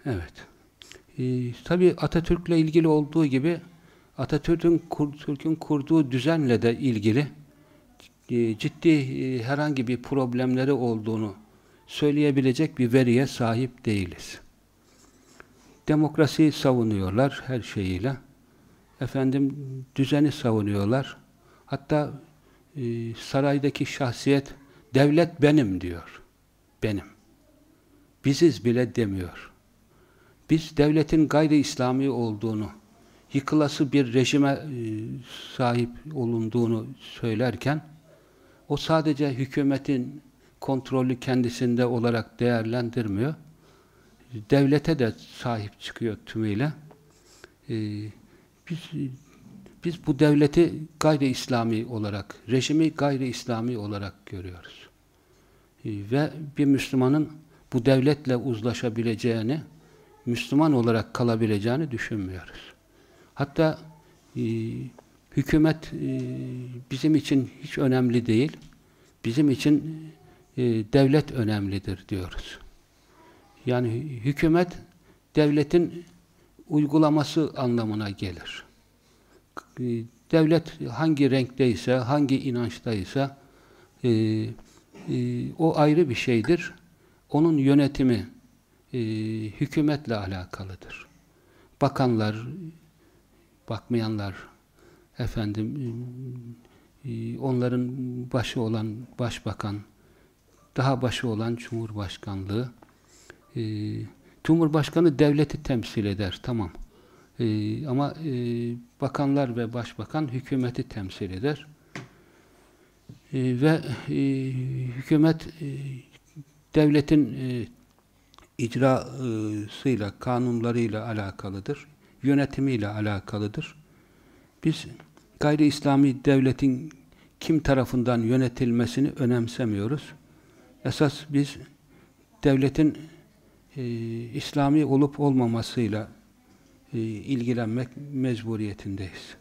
Evet. E, Tabi Atatürk'le ilgili olduğu gibi Atatürk'ün Türk'ün kurduğu düzenle de ilgili ciddi e, herhangi bir problemleri olduğunu söyleyebilecek bir veriye sahip değiliz. Demokrasiyi savunuyorlar her şeyiyle. Efendim düzeni savunuyorlar. Hatta e, saraydaki şahsiyet devlet benim diyor. Benim. Biziz bile demiyor. Biz devletin gayri İslami olduğunu, yıkılası bir rejime e, sahip olunduğunu söylerken o sadece hükümetin kontrolü kendisinde olarak değerlendirmiyor. Devlete de sahip çıkıyor tümüyle. Ee, biz, biz bu devleti gayri İslami olarak, rejimi gayri İslami olarak görüyoruz. Ee, ve bir Müslümanın bu devletle uzlaşabileceğini, Müslüman olarak kalabileceğini düşünmüyoruz. Hatta e, hükümet e, bizim için hiç önemli değil. Bizim için e, devlet önemlidir diyoruz. Yani hükümet devletin uygulaması anlamına gelir. E, devlet hangi renkteyse, hangi inançtaysa e, o ayrı bir şeydir. Onun yönetimi hükümetle alakalıdır. bakanlar, bakmayanlar, efendim, e, onların başı olan başbakan, daha başı olan Cumhurbaşkanlığı, e, Cumhurbaşkanı devleti temsil eder, tamam. E, ama e, bakanlar ve başbakan hükümeti temsil eder. E, ve e, hükümet e, devletin e, icrasıyla, kanunlarıyla alakalıdır. Yönetimiyle alakalıdır. Biz gayri İslami devletin kim tarafından yönetilmesini önemsemiyoruz. Esas biz devletin e, İslami olup olmamasıyla e, ilgilenmek mecburiyetindeyiz.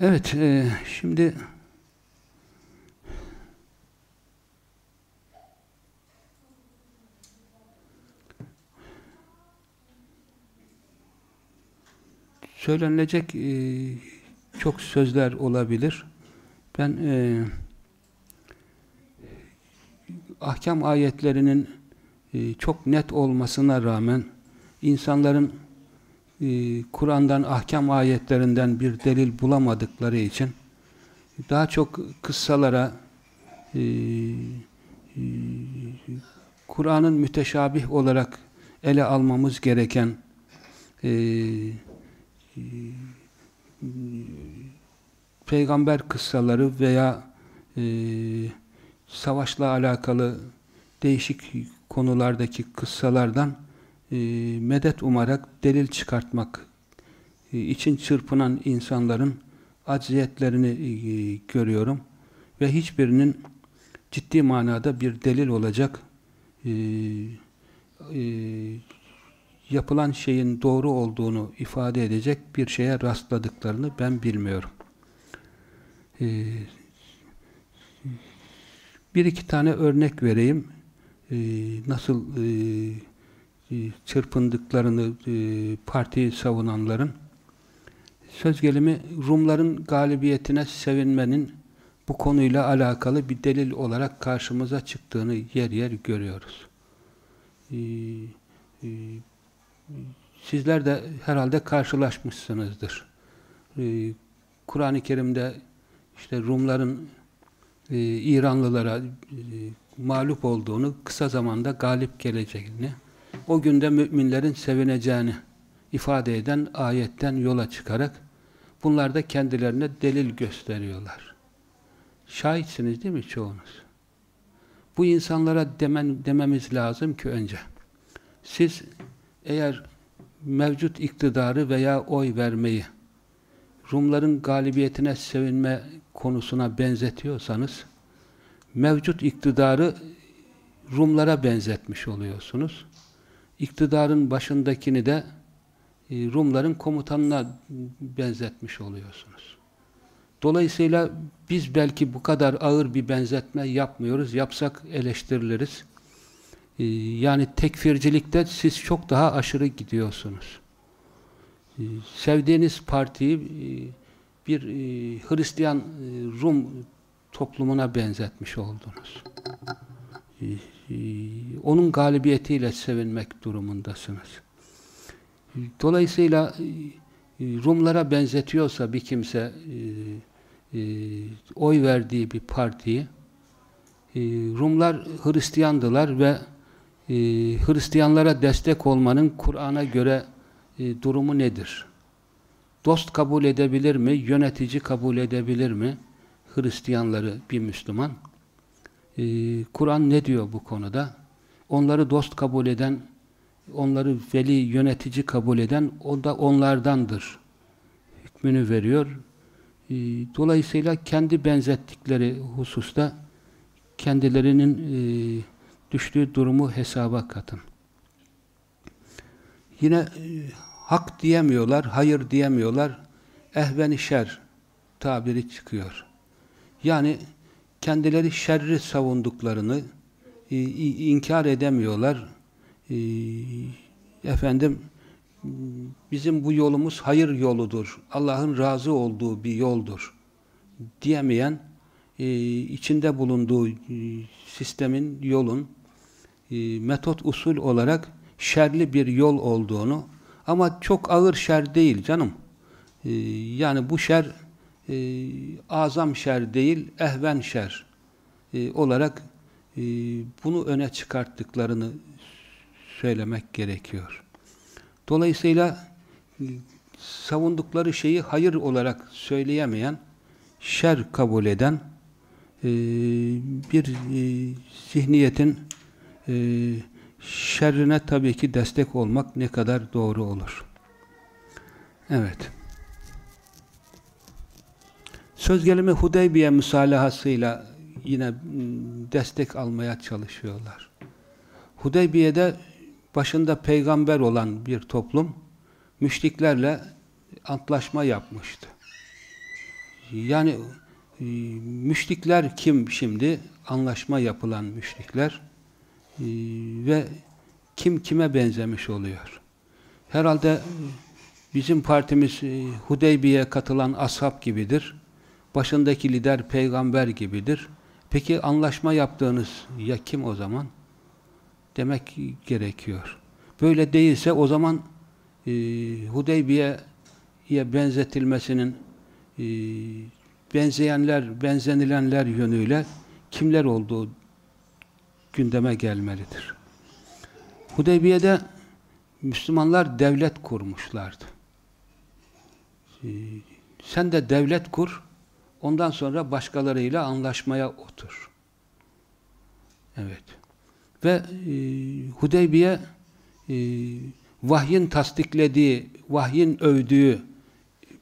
Evet, e, şimdi söylenilecek e, çok sözler olabilir. Ben e, ahkam ayetlerinin e, çok net olmasına rağmen insanların e, Kur'an'dan ahkam ayetlerinden bir delil bulamadıkları için daha çok kıssalara e, e, Kur'an'ın müteşabih olarak ele almamız gereken e, peygamber kıssaları veya e, savaşla alakalı değişik konulardaki kıssalardan e, medet umarak delil çıkartmak e, için çırpınan insanların acziyetlerini e, görüyorum ve hiçbirinin ciddi manada bir delil olacak e, e, yapılan şeyin doğru olduğunu ifade edecek bir şeye rastladıklarını ben bilmiyorum. Ee, bir iki tane örnek vereyim. Ee, nasıl e, e çırpındıklarını e, partiyi savunanların söz gelimi Rumların galibiyetine sevinmenin bu konuyla alakalı bir delil olarak karşımıza çıktığını yer yer görüyoruz. Ee, e, sizler de herhalde karşılaşmışsınızdır. Ee, Kur'an-ı Kerim'de işte Rumların e, İranlılara e, mağlup olduğunu, kısa zamanda galip geleceğini, o günde müminlerin sevineceğini ifade eden ayetten yola çıkarak bunlar da kendilerine delil gösteriyorlar. Şahitsiniz değil mi çoğunuz? Bu insanlara demen, dememiz lazım ki önce. Siz eğer mevcut iktidarı veya oy vermeyi Rumların galibiyetine sevinme konusuna benzetiyorsanız mevcut iktidarı Rumlara benzetmiş oluyorsunuz. İktidarın başındakini de e, Rumların komutanına benzetmiş oluyorsunuz. Dolayısıyla biz belki bu kadar ağır bir benzetme yapmıyoruz. Yapsak eleştiriliriz. Ee, yani tekfircilikte siz çok daha aşırı gidiyorsunuz. Ee, sevdiğiniz partiyi e, bir e, Hristiyan e, Rum toplumuna benzetmiş oldunuz. Ee, onun galibiyetiyle sevinmek durumundasınız. Dolayısıyla Rumlara benzetiyorsa bir kimse oy verdiği bir partiyi Rumlar Hristiyandılar ve e, Hristiyanlara destek olmanın Kur'an'a göre e, durumu nedir? Dost kabul edebilir mi? Yönetici kabul edebilir mi? Hristiyanları bir Müslüman. E, Kur'an ne diyor bu konuda? Onları dost kabul eden, onları veli, yönetici kabul eden, o da onlardandır. Hükmünü veriyor. E, dolayısıyla kendi benzettikleri hususta kendilerinin e, düştüğü durumu hesaba katın. Yine e, hak diyemiyorlar, hayır diyemiyorlar. Ehven-i şer tabiri çıkıyor. Yani kendileri şerri savunduklarını e, inkar edemiyorlar. E, efendim bizim bu yolumuz hayır yoludur. Allah'ın razı olduğu bir yoldur diyemeyen e, içinde bulunduğu e, sistemin, yolun e, metot usul olarak şerli bir yol olduğunu Ama çok ağır şer değil canım. E, yani bu şer e, azam şer değil, ehven şer e, olarak bunu öne çıkarttıklarını söylemek gerekiyor. Dolayısıyla savundukları şeyi hayır olarak söyleyemeyen, şer kabul eden bir zihniyetin e, şerrine tabii ki destek olmak ne kadar doğru olur. Evet. Söz gelimi Hudeybiye müsalahasıyla yine destek almaya çalışıyorlar. Hudeybiye'de başında peygamber olan bir toplum müşriklerle antlaşma yapmıştı. Yani e, müşrikler kim şimdi? Anlaşma yapılan müşrikler ve kim kime benzemiş oluyor? Herhalde bizim partimiz e, Hudeybiye'ye katılan ashab gibidir. Başındaki lider peygamber gibidir. Peki anlaşma yaptığınız ya kim o zaman? Demek gerekiyor. Böyle değilse o zaman e, Hudeybiye'ye benzetilmesinin e, benzeyenler, benzenilenler yönüyle kimler olduğu gündeme gelmelidir. Hudeybiye'de Müslümanlar devlet kurmuşlardı. E, sen de devlet kur, ondan sonra başkalarıyla anlaşmaya otur. Evet. Ve e, Hudeybiye e, vahyin tasdiklediği, vahyin övdüğü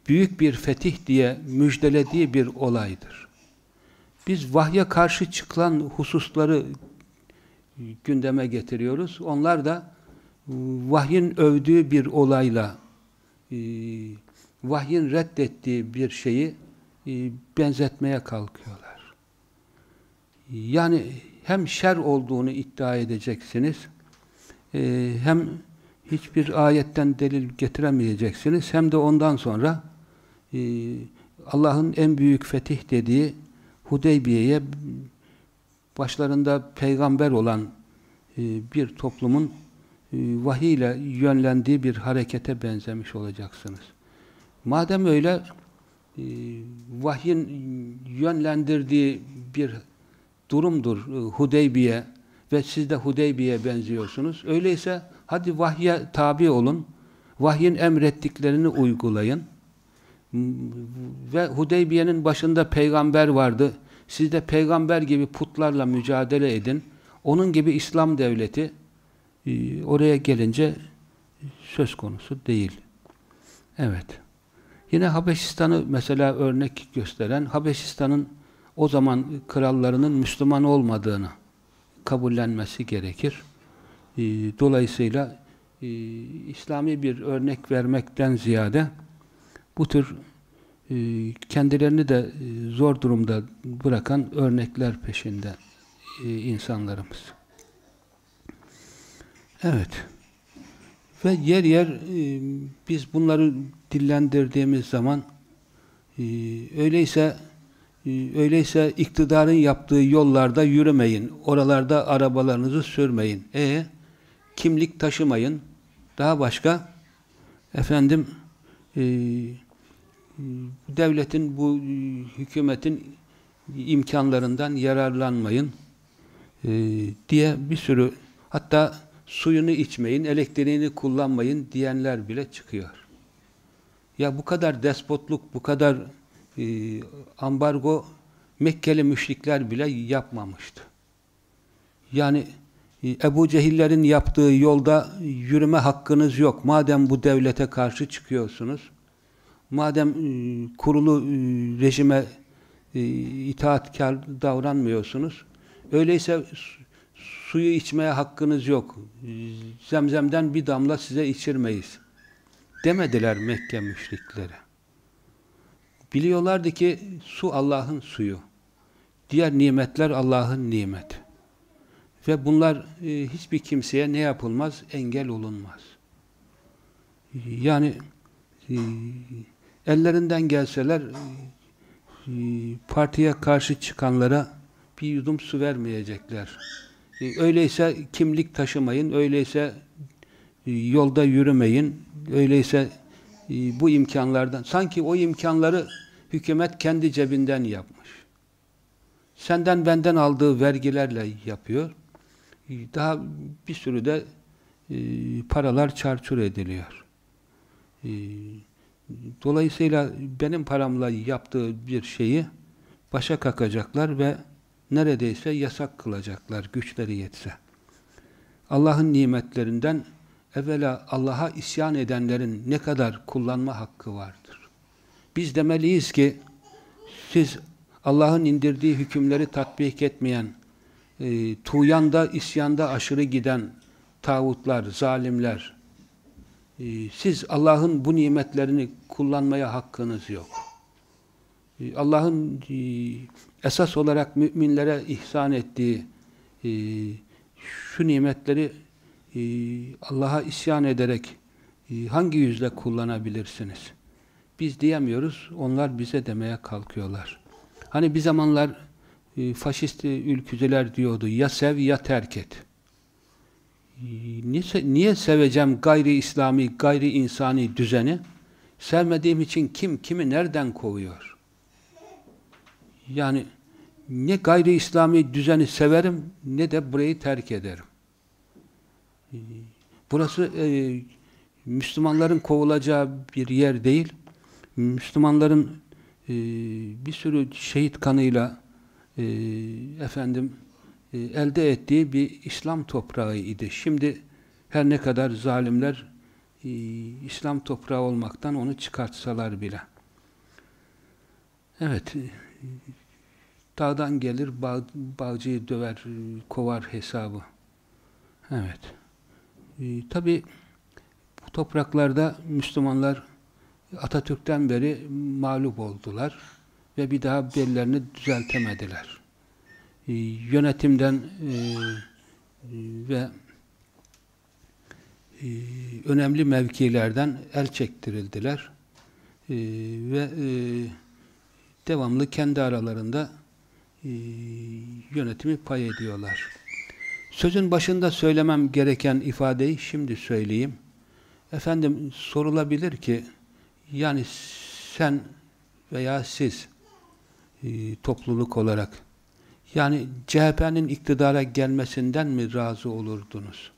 büyük bir fetih diye müjdelediği bir olaydır. Biz vahye karşı çıkılan hususları gündeme getiriyoruz. Onlar da vahyin övdüğü bir olayla e, vahyin reddettiği bir şeyi e, benzetmeye kalkıyorlar. Yani hem şer olduğunu iddia edeceksiniz, e, hem hiçbir ayetten delil getiremeyeceksiniz, hem de ondan sonra e, Allah'ın en büyük fetih dediği Hudeybiye'ye başlarında peygamber olan bir toplumun vahiy ile yönlendiği bir harekete benzemiş olacaksınız. Madem öyle e, vahyin yönlendirdiği bir durumdur e, Hudeybiye ve siz de Hudeybiye benziyorsunuz. Öyleyse hadi vahye tabi olun. Vahyin emrettiklerini uygulayın. Ve Hudeybiye'nin başında peygamber vardı. Siz de peygamber gibi putlarla mücadele edin. Onun gibi İslam devleti e, oraya gelince söz konusu değil. Evet. Yine Habeşistan'ı mesela örnek gösteren, Habeşistan'ın o zaman krallarının Müslüman olmadığını kabullenmesi gerekir. Ee, dolayısıyla e, İslami bir örnek vermekten ziyade bu tür e, kendilerini de e, zor durumda bırakan örnekler peşinde insanlarımız. Evet. Ve yer yer e, biz bunları dillendirdiğimiz zaman e, öyleyse e, öyleyse iktidarın yaptığı yollarda yürümeyin. Oralarda arabalarınızı sürmeyin. E kimlik taşımayın. Daha başka efendim e, devletin bu e, hükümetin imkanlarından yararlanmayın e, diye bir sürü hatta suyunu içmeyin, elektriğini kullanmayın diyenler bile çıkıyor. Ya bu kadar despotluk, bu kadar e, ambargo Mekkeli müşrikler bile yapmamıştı. Yani e, Ebu Cehillerin yaptığı yolda yürüme hakkınız yok. Madem bu devlete karşı çıkıyorsunuz, madem e, kurulu e, rejime e, itaatkar davranmıyorsunuz, öyleyse suyu içmeye hakkınız yok. Zemzemden bir damla size içirmeyiz. Demediler Mekke müşrikleri. Biliyorlardı ki su Allah'ın suyu. Diğer nimetler Allah'ın nimeti. Ve bunlar e, hiçbir kimseye ne yapılmaz? Engel olunmaz. Yani e, ellerinden gelseler e, partiye karşı çıkanlara bir yudum su vermeyecekler. E, öyleyse kimlik taşımayın, öyleyse e, yolda yürümeyin, öyleyse bu imkanlardan, sanki o imkanları hükümet kendi cebinden yapmış. Senden benden aldığı vergilerle yapıyor. Daha bir sürü de paralar çarçur ediliyor. Dolayısıyla benim paramla yaptığı bir şeyi başa kakacaklar ve neredeyse yasak kılacaklar güçleri yetse. Allah'ın nimetlerinden evvela Allah'a isyan edenlerin ne kadar kullanma hakkı vardır. Biz demeliyiz ki siz Allah'ın indirdiği hükümleri tatbik etmeyen, e, tuyanda, isyanda aşırı giden tağutlar, zalimler, siz Allah'ın bu nimetlerini kullanmaya hakkınız yok. E, Allah'ın e, esas olarak müminlere ihsan ettiği e, şu nimetleri e, Allah'a isyan ederek hangi yüzle kullanabilirsiniz? Biz diyemiyoruz, onlar bize demeye kalkıyorlar. Hani bir zamanlar e, faşist ülkücüler diyordu, ya sev ya terk et. Niye, niye seveceğim gayri İslami, gayri insani düzeni? Sevmediğim için kim, kimi nereden kovuyor? Yani ne gayri İslami düzeni severim, ne de burayı terk ederim. Burası e, Müslümanların kovulacağı bir yer değil. Müslümanların e, bir sürü şehit kanıyla e, efendim e, elde ettiği bir İslam toprağı idi. Şimdi her ne kadar zalimler e, İslam toprağı olmaktan onu çıkartsalar bile. Evet, e, dağdan gelir, bağ, bağcıyı döver, kovar hesabı. Evet. E, Tabi bu topraklarda Müslümanlar Atatürk'ten beri mağlup oldular ve bir daha bellerini düzeltemediler. E, yönetimden e, ve e, önemli mevkilerden el çektirildiler ve devamlı kendi aralarında yönetimi pay ediyorlar. Sözün başında söylemem gereken ifadeyi şimdi söyleyeyim. Efendim sorulabilir ki yani sen veya siz topluluk olarak yani CHP'nin iktidara gelmesinden mi razı olurdunuz?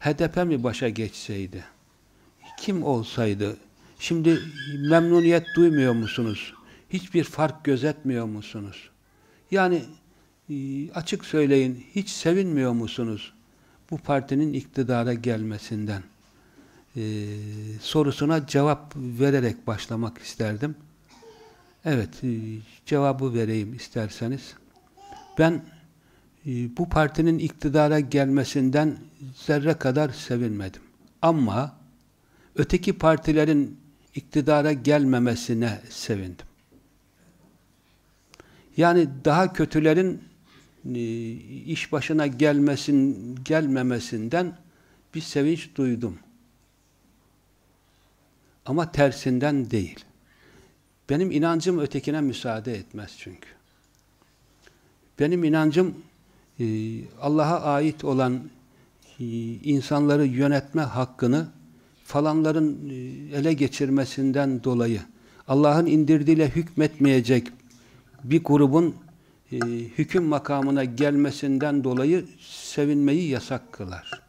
HDP mi başa geçseydi? Kim olsaydı? Şimdi memnuniyet duymuyor musunuz? Hiçbir fark gözetmiyor musunuz? Yani e, açık söyleyin, hiç sevinmiyor musunuz bu partinin iktidara gelmesinden? Ee, sorusuna cevap vererek başlamak isterdim. Evet, e, cevabı vereyim isterseniz. Ben e, bu partinin iktidara gelmesinden zerre kadar sevinmedim. Ama öteki partilerin iktidara gelmemesine sevindim. Yani daha kötülerin e, iş başına gelmesin gelmemesinden bir sevinç duydum. Ama tersinden değil. Benim inancım ötekine müsaade etmez çünkü. Benim inancım e, Allah'a ait olan e, insanları yönetme hakkını falanların ele geçirmesinden dolayı Allah'ın indirdiğiyle hükmetmeyecek bir grubun e, hüküm makamına gelmesinden dolayı sevinmeyi yasak kılar.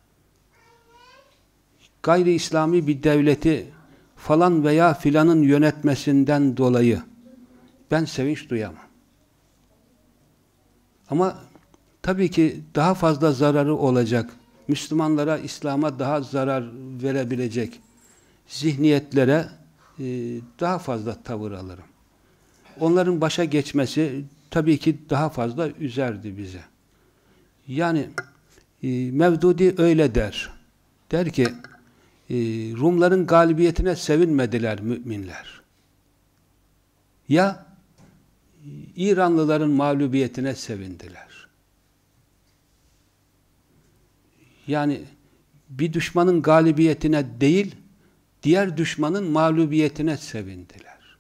Gayri İslami bir devleti falan veya filanın yönetmesinden dolayı ben sevinç duyamam. Ama tabii ki daha fazla zararı olacak, Müslümanlara, İslam'a daha zarar verebilecek zihniyetlere e, daha fazla tavır alırım onların başa geçmesi tabii ki daha fazla üzerdi bize. Yani e, Mevdudi öyle der. Der ki e, Rumların galibiyetine sevinmediler müminler. Ya İranlıların mağlubiyetine sevindiler. Yani bir düşmanın galibiyetine değil, diğer düşmanın mağlubiyetine sevindiler.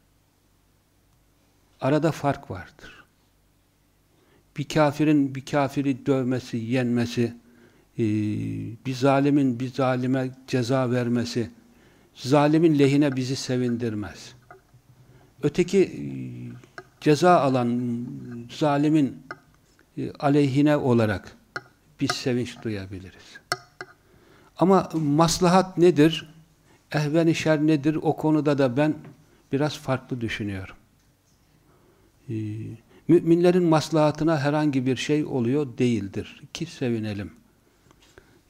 Arada fark vardır. Bir kafirin bir kafiri dövmesi, yenmesi, e, bir zalimin bir zalime ceza vermesi, zalimin lehine bizi sevindirmez. Öteki e, ceza alan zalimin e, aleyhine olarak biz sevinç duyabiliriz. Ama maslahat nedir? Ehven-i şer nedir? O konuda da ben biraz farklı düşünüyorum. Ee, müminlerin maslahatına herhangi bir şey oluyor değildir. Ki sevinelim.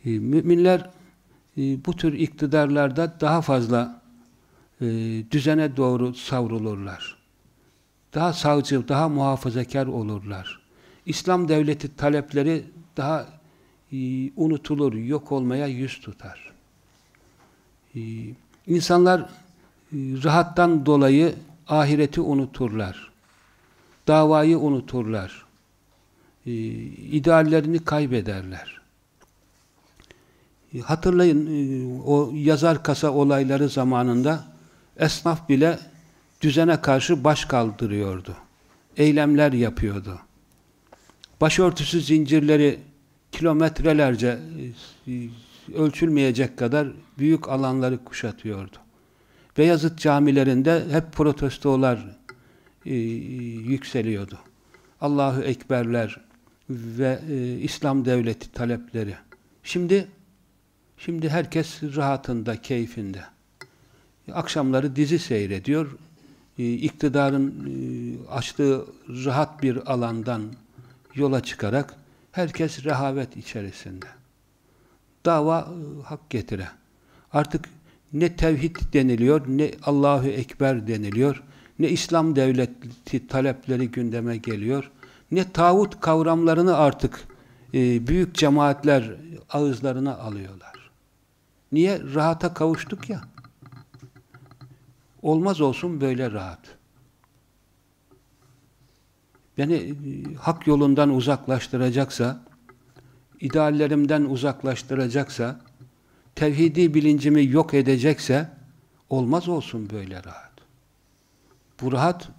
Ee, müminler e, bu tür iktidarlarda daha fazla e, düzene doğru savrulurlar. Daha savcı, daha muhafazakar olurlar. İslam devleti talepleri daha e, unutulur, yok olmaya yüz tutar. E, insanlar e, rahattan dolayı ahireti unuturlar. Davayı unuturlar. E, ideallerini kaybederler. E, hatırlayın o yazar kasa olayları zamanında esnaf bile düzene karşı baş kaldırıyordu. Eylemler yapıyordu. Başörtüsü zincirleri kilometrelerce e, ölçülmeyecek kadar büyük alanları kuşatıyordu. Beyazıt camilerinde hep protestolar e, yükseliyordu. Allahu Ekberler ve e, İslam devleti talepleri. Şimdi şimdi herkes rahatında, keyfinde. Akşamları dizi seyrediyor. E, iktidarın e, açtığı rahat bir alandan yola çıkarak herkes rehavet içerisinde. Dava e, hak getire. Artık ne tevhid deniliyor, ne Allahu Ekber deniliyor, ne İslam devleti talepleri gündeme geliyor, ne tağut kavramlarını artık e, büyük cemaatler ağızlarına alıyorlar. Niye? Rahata kavuştuk ya. Olmaz olsun böyle rahat beni e, hak yolundan uzaklaştıracaksa, ideallerimden uzaklaştıracaksa, tevhidi bilincimi yok edecekse, olmaz olsun böyle rahat. Bu rahat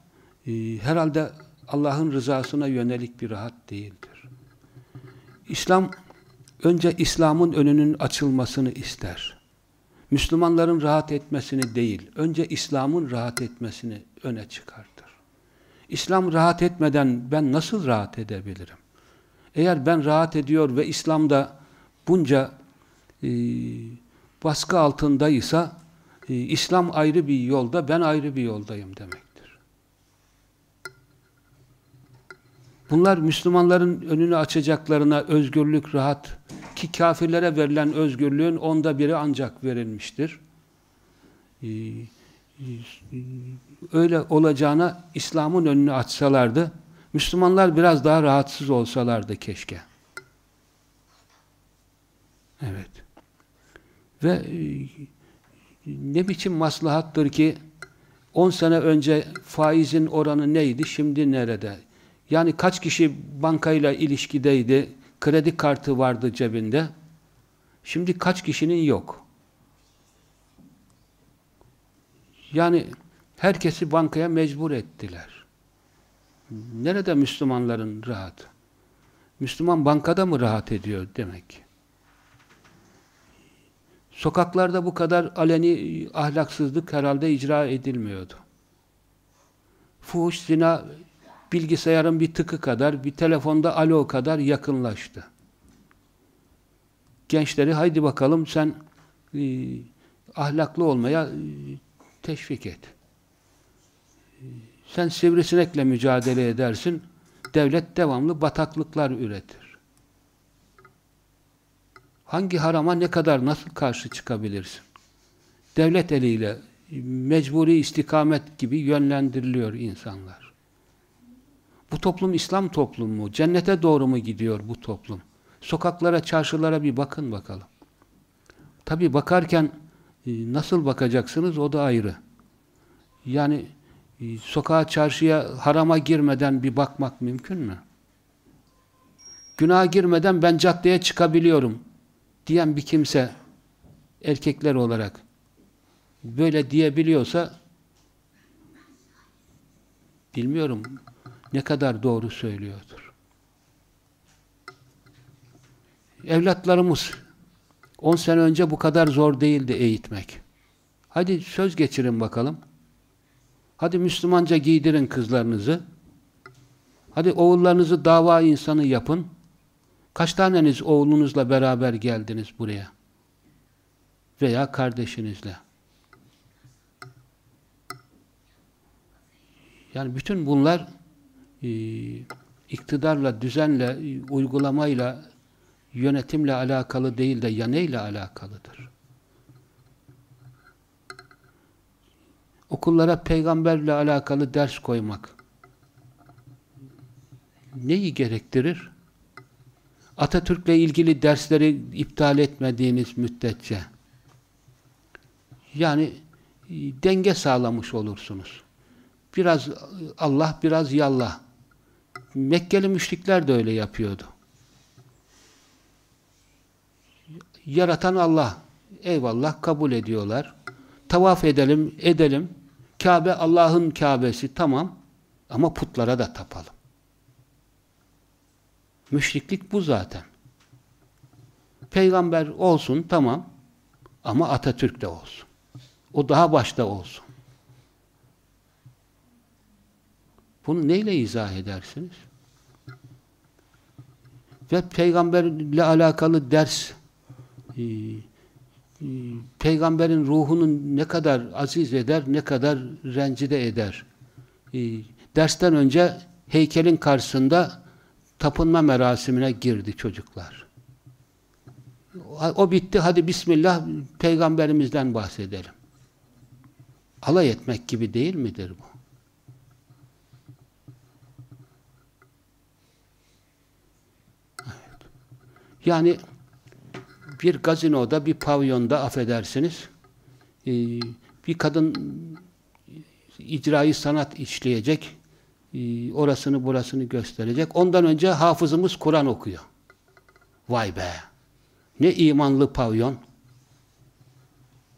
e, herhalde Allah'ın rızasına yönelik bir rahat değildir. İslam, önce İslam'ın önünün açılmasını ister. Müslümanların rahat etmesini değil, önce İslam'ın rahat etmesini öne çıkartır. İslam rahat etmeden ben nasıl rahat edebilirim? Eğer ben rahat ediyor ve İslam'da bunca e, baskı altındaysa e, İslam ayrı bir yolda, ben ayrı bir yoldayım demektir. Bunlar Müslümanların önünü açacaklarına özgürlük, rahat ki kafirlere verilen özgürlüğün onda biri ancak verilmiştir. Ee, öyle olacağına İslam'ın önünü açsalardı, Müslümanlar biraz daha rahatsız olsalardı keşke. Evet. Ve e, ne biçim maslahattır ki 10 sene önce faizin oranı neydi, şimdi nerede? Yani kaç kişi bankayla ilişkideydi, kredi kartı vardı cebinde, şimdi kaç kişinin yok? Yani herkesi bankaya mecbur ettiler. Nerede Müslümanların rahat? Müslüman bankada mı rahat ediyor demek? Sokaklarda bu kadar aleni ahlaksızlık herhalde icra edilmiyordu. Fuhuş, zina bilgisayarın bir tıkı kadar, bir telefonda alo kadar yakınlaştı. Gençleri haydi bakalım sen e, ahlaklı olmaya e, teşvik et. Sen sivrisinekle mücadele edersin, devlet devamlı bataklıklar üretir. Hangi harama ne kadar nasıl karşı çıkabilirsin? Devlet eliyle mecburi istikamet gibi yönlendiriliyor insanlar. Bu toplum İslam toplumu mu? Cennete doğru mu gidiyor bu toplum? Sokaklara, çarşılara bir bakın bakalım. Tabi bakarken e, nasıl bakacaksınız o da ayrı. Yani e, sokağa, çarşıya, harama girmeden bir bakmak mümkün mü? Günaha girmeden ben caddeye çıkabiliyorum diyen bir kimse erkekler olarak böyle diyebiliyorsa bilmiyorum ne kadar doğru söylüyordur. Evlatlarımız 10 sene önce bu kadar zor değildi eğitmek. Hadi söz geçirin bakalım. Hadi Müslümanca giydirin kızlarınızı. Hadi oğullarınızı dava insanı yapın. Kaç taneniz oğlunuzla beraber geldiniz buraya? Veya kardeşinizle. Yani bütün bunlar e, iktidarla, düzenle, uygulamayla, yönetimle alakalı değil de ya neyle alakalıdır? Okullara peygamberle alakalı ders koymak neyi gerektirir? Atatürk'le ilgili dersleri iptal etmediğiniz müddetçe yani e, denge sağlamış olursunuz. Biraz Allah, biraz yallah. Mekkeli müşrikler de öyle yapıyordu. Yaratan Allah. Eyvallah kabul ediyorlar. Tavaf edelim, edelim. Kabe Allah'ın Kabe'si tamam. Ama putlara da tapalım. Müşriklik bu zaten. Peygamber olsun tamam. Ama Atatürk de olsun. O daha başta olsun. Bunu neyle izah edersiniz? Ve peygamberle alakalı ders e, e, peygamberin ruhunu ne kadar aziz eder, ne kadar rencide eder. E, dersten önce heykelin karşısında tapınma merasimine girdi çocuklar. O bitti, hadi Bismillah peygamberimizden bahsedelim. Alay etmek gibi değil midir bu? Yani bir gazinoda, bir pavyonda affedersiniz e, bir kadın icrayı sanat işleyecek e, orasını burasını gösterecek. Ondan önce hafızımız Kur'an okuyor. Vay be! Ne imanlı pavyon!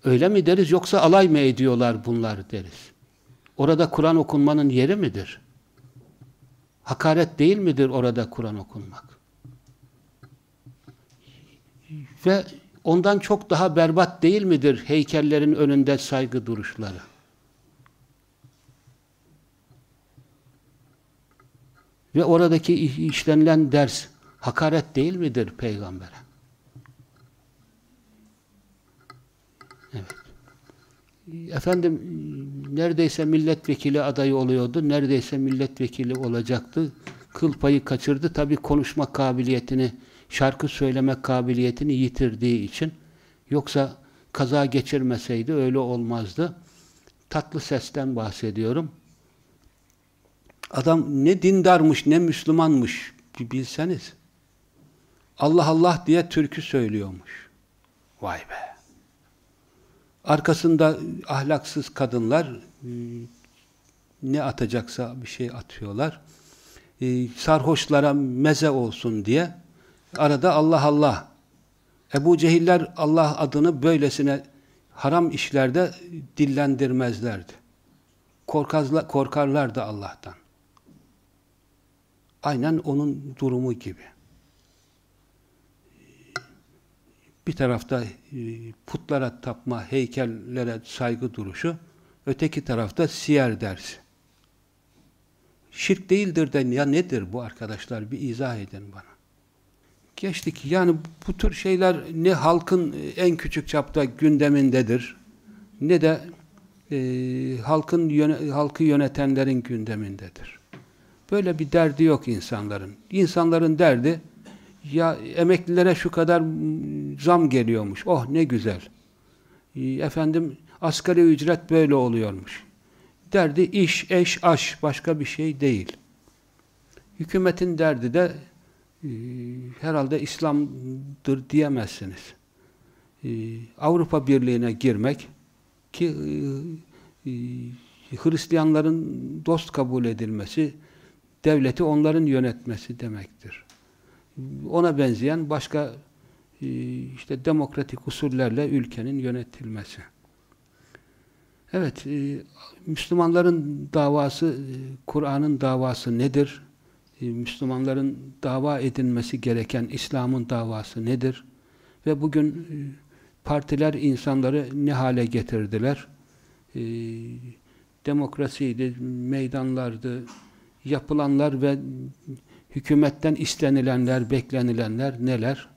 Öyle mi deriz yoksa alay mı ediyorlar bunlar deriz. Orada Kur'an okunmanın yeri midir? Hakaret değil midir orada Kur'an okunmak? Ve ondan çok daha berbat değil midir heykellerin önünde saygı duruşları? Ve oradaki işlenilen ders hakaret değil midir peygambere? Evet. Efendim neredeyse milletvekili adayı oluyordu. Neredeyse milletvekili olacaktı. Kıl payı kaçırdı. Tabi konuşma kabiliyetini şarkı söyleme kabiliyetini yitirdiği için yoksa kaza geçirmeseydi öyle olmazdı. Tatlı sesten bahsediyorum. Adam ne dindarmış ne Müslümanmış bilseniz. Allah Allah diye türkü söylüyormuş. Vay be. Arkasında ahlaksız kadınlar ne atacaksa bir şey atıyorlar. Sarhoşlara meze olsun diye Arada Allah Allah. Ebu Cehiller Allah adını böylesine haram işlerde dillendirmezlerdi. Korkazla, korkarlardı Allah'tan. Aynen onun durumu gibi. Bir tarafta e, putlara tapma, heykellere saygı duruşu, öteki tarafta siyer dersi. Şirk değildir de ya nedir bu arkadaşlar? Bir izah edin bana geçtik. Yani bu tür şeyler ne halkın en küçük çapta gündemindedir ne de e, halkın yöne, halkı yönetenlerin gündemindedir. Böyle bir derdi yok insanların. İnsanların derdi ya emeklilere şu kadar zam geliyormuş. Oh ne güzel. E, efendim asgari ücret böyle oluyormuş. Derdi iş, eş, aş başka bir şey değil. Hükümetin derdi de ee, herhalde İslam'dır diyemezsiniz. Ee, Avrupa Birliği'ne girmek ki e, e, Hristiyanların dost kabul edilmesi, devleti onların yönetmesi demektir. Ona benzeyen başka e, işte demokratik usullerle ülkenin yönetilmesi. Evet, Müslümanların davası, Kur'an'ın davası nedir? E, Müslümanların dava edinmesi gereken İslam'ın davası nedir? Ve bugün e, partiler insanları ne hale getirdiler? E, demokrasiydi, meydanlardı, yapılanlar ve hükümetten istenilenler, beklenilenler neler?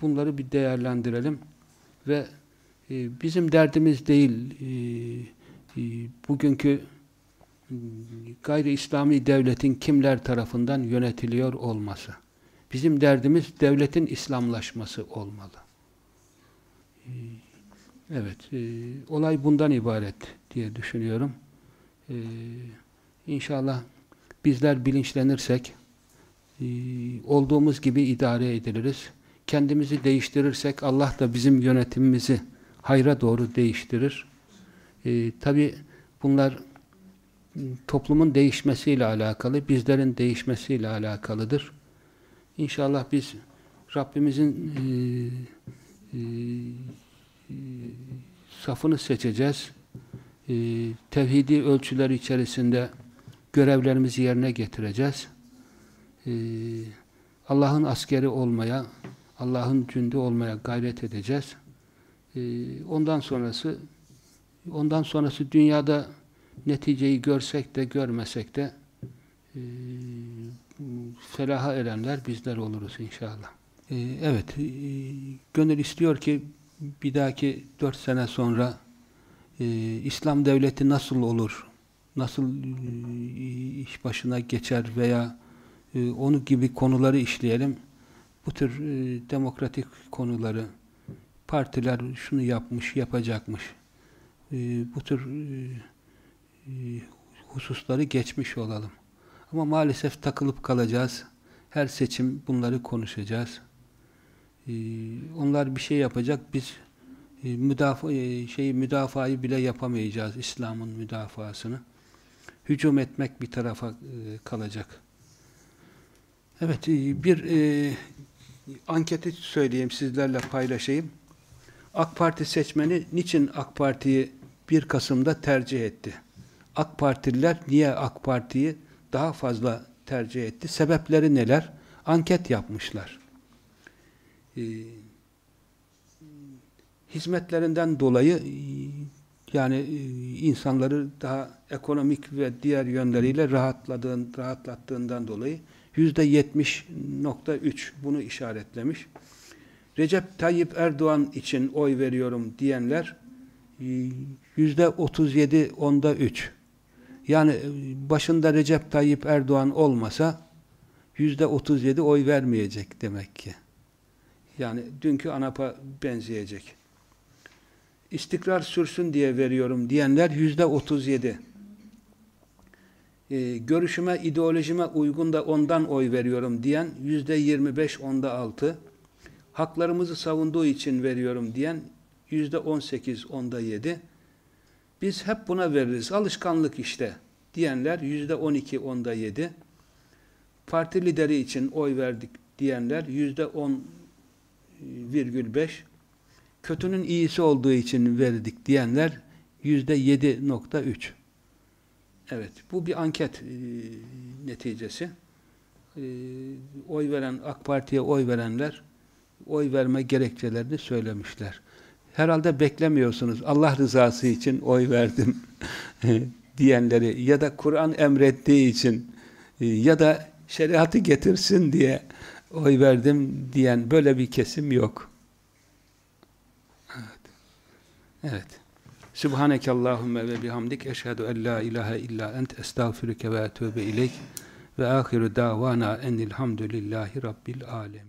Bunları bir değerlendirelim ve bizim derdimiz değil bugünkü gayri İslami devletin kimler tarafından yönetiliyor olması. Bizim derdimiz devletin İslamlaşması olmalı. Ee, evet, e, olay bundan ibaret diye düşünüyorum. Ee, inşallah bizler bilinçlenirsek e, olduğumuz gibi idare ediliriz. Kendimizi değiştirirsek Allah da bizim yönetimimizi hayra doğru değiştirir. E, Tabi bunlar toplumun değişmesiyle alakalı, bizlerin değişmesiyle alakalıdır. İnşallah biz Rabbimizin e, e, e, safını seçeceğiz. E, tevhidi ölçüler içerisinde görevlerimizi yerine getireceğiz. E, Allah'ın askeri olmaya, Allah'ın cündü olmaya gayret edeceğiz. E, ondan sonrası ondan sonrası dünyada neticeyi görsek de görmesek de e, felaha erenler bizler oluruz inşallah. E, evet, e, gönül istiyor ki bir dahaki dört sene sonra e, İslam devleti nasıl olur, nasıl e, iş başına geçer veya e, onu gibi konuları işleyelim. Bu tür e, demokratik konuları partiler şunu yapmış, yapacakmış. E, bu tür e, hususları geçmiş olalım. Ama maalesef takılıp kalacağız. Her seçim bunları konuşacağız. E, onlar bir şey yapacak, biz e, müdafaa, şeyi müdafayı bile yapamayacağız, İslam'ın müdafasını. Hücum etmek bir tarafa kalacak. Evet, bir e, anketi söyleyeyim, sizlerle paylaşayım. AK Parti seçmeni niçin AK Parti'yi 1 Kasım'da tercih etti? AK Partililer niye AK Parti'yi daha fazla tercih etti? Sebepleri neler? Anket yapmışlar. Ee, hizmetlerinden dolayı yani e, insanları daha ekonomik ve diğer yönleriyle rahatladığın, rahatlattığından dolayı yüzde 70.3 bunu işaretlemiş. Recep Tayyip Erdoğan için oy veriyorum diyenler yüzde 37 onda 3 yani e, başında Recep Tayyip Erdoğan olmasa yüzde 37 oy vermeyecek demek ki. Yani dünkü ANAP'a benzeyecek. İstikrar sürsün diye veriyorum diyenler yüzde 37. Ee, görüşüme, ideolojime uygun da ondan oy veriyorum diyen yüzde 25, onda 6. Haklarımızı savunduğu için veriyorum diyen yüzde 18, onda 7. Biz hep buna veririz. Alışkanlık işte diyenler yüzde 12, onda 7. Parti lideri için oy verdik diyenler yüzde 10 virgül 5. Kötünün iyisi olduğu için verdik diyenler yüzde 7.3. Evet, bu bir anket e, neticesi. E, oy veren, AK Parti'ye oy verenler oy verme gerekçelerini söylemişler herhalde beklemiyorsunuz. Allah rızası için oy verdim diyenleri ya da Kur'an emrettiği için e, ya da şeriatı getirsin diye oy verdim diyen böyle bir kesim yok. Evet. Evet. Subhaneke Allahümme ve bihamdik eşhedü en la ilahe illa ent estağfiruke ve etûbe ileyk ve ahiru davana enilhamdülillahi rabbil alemin.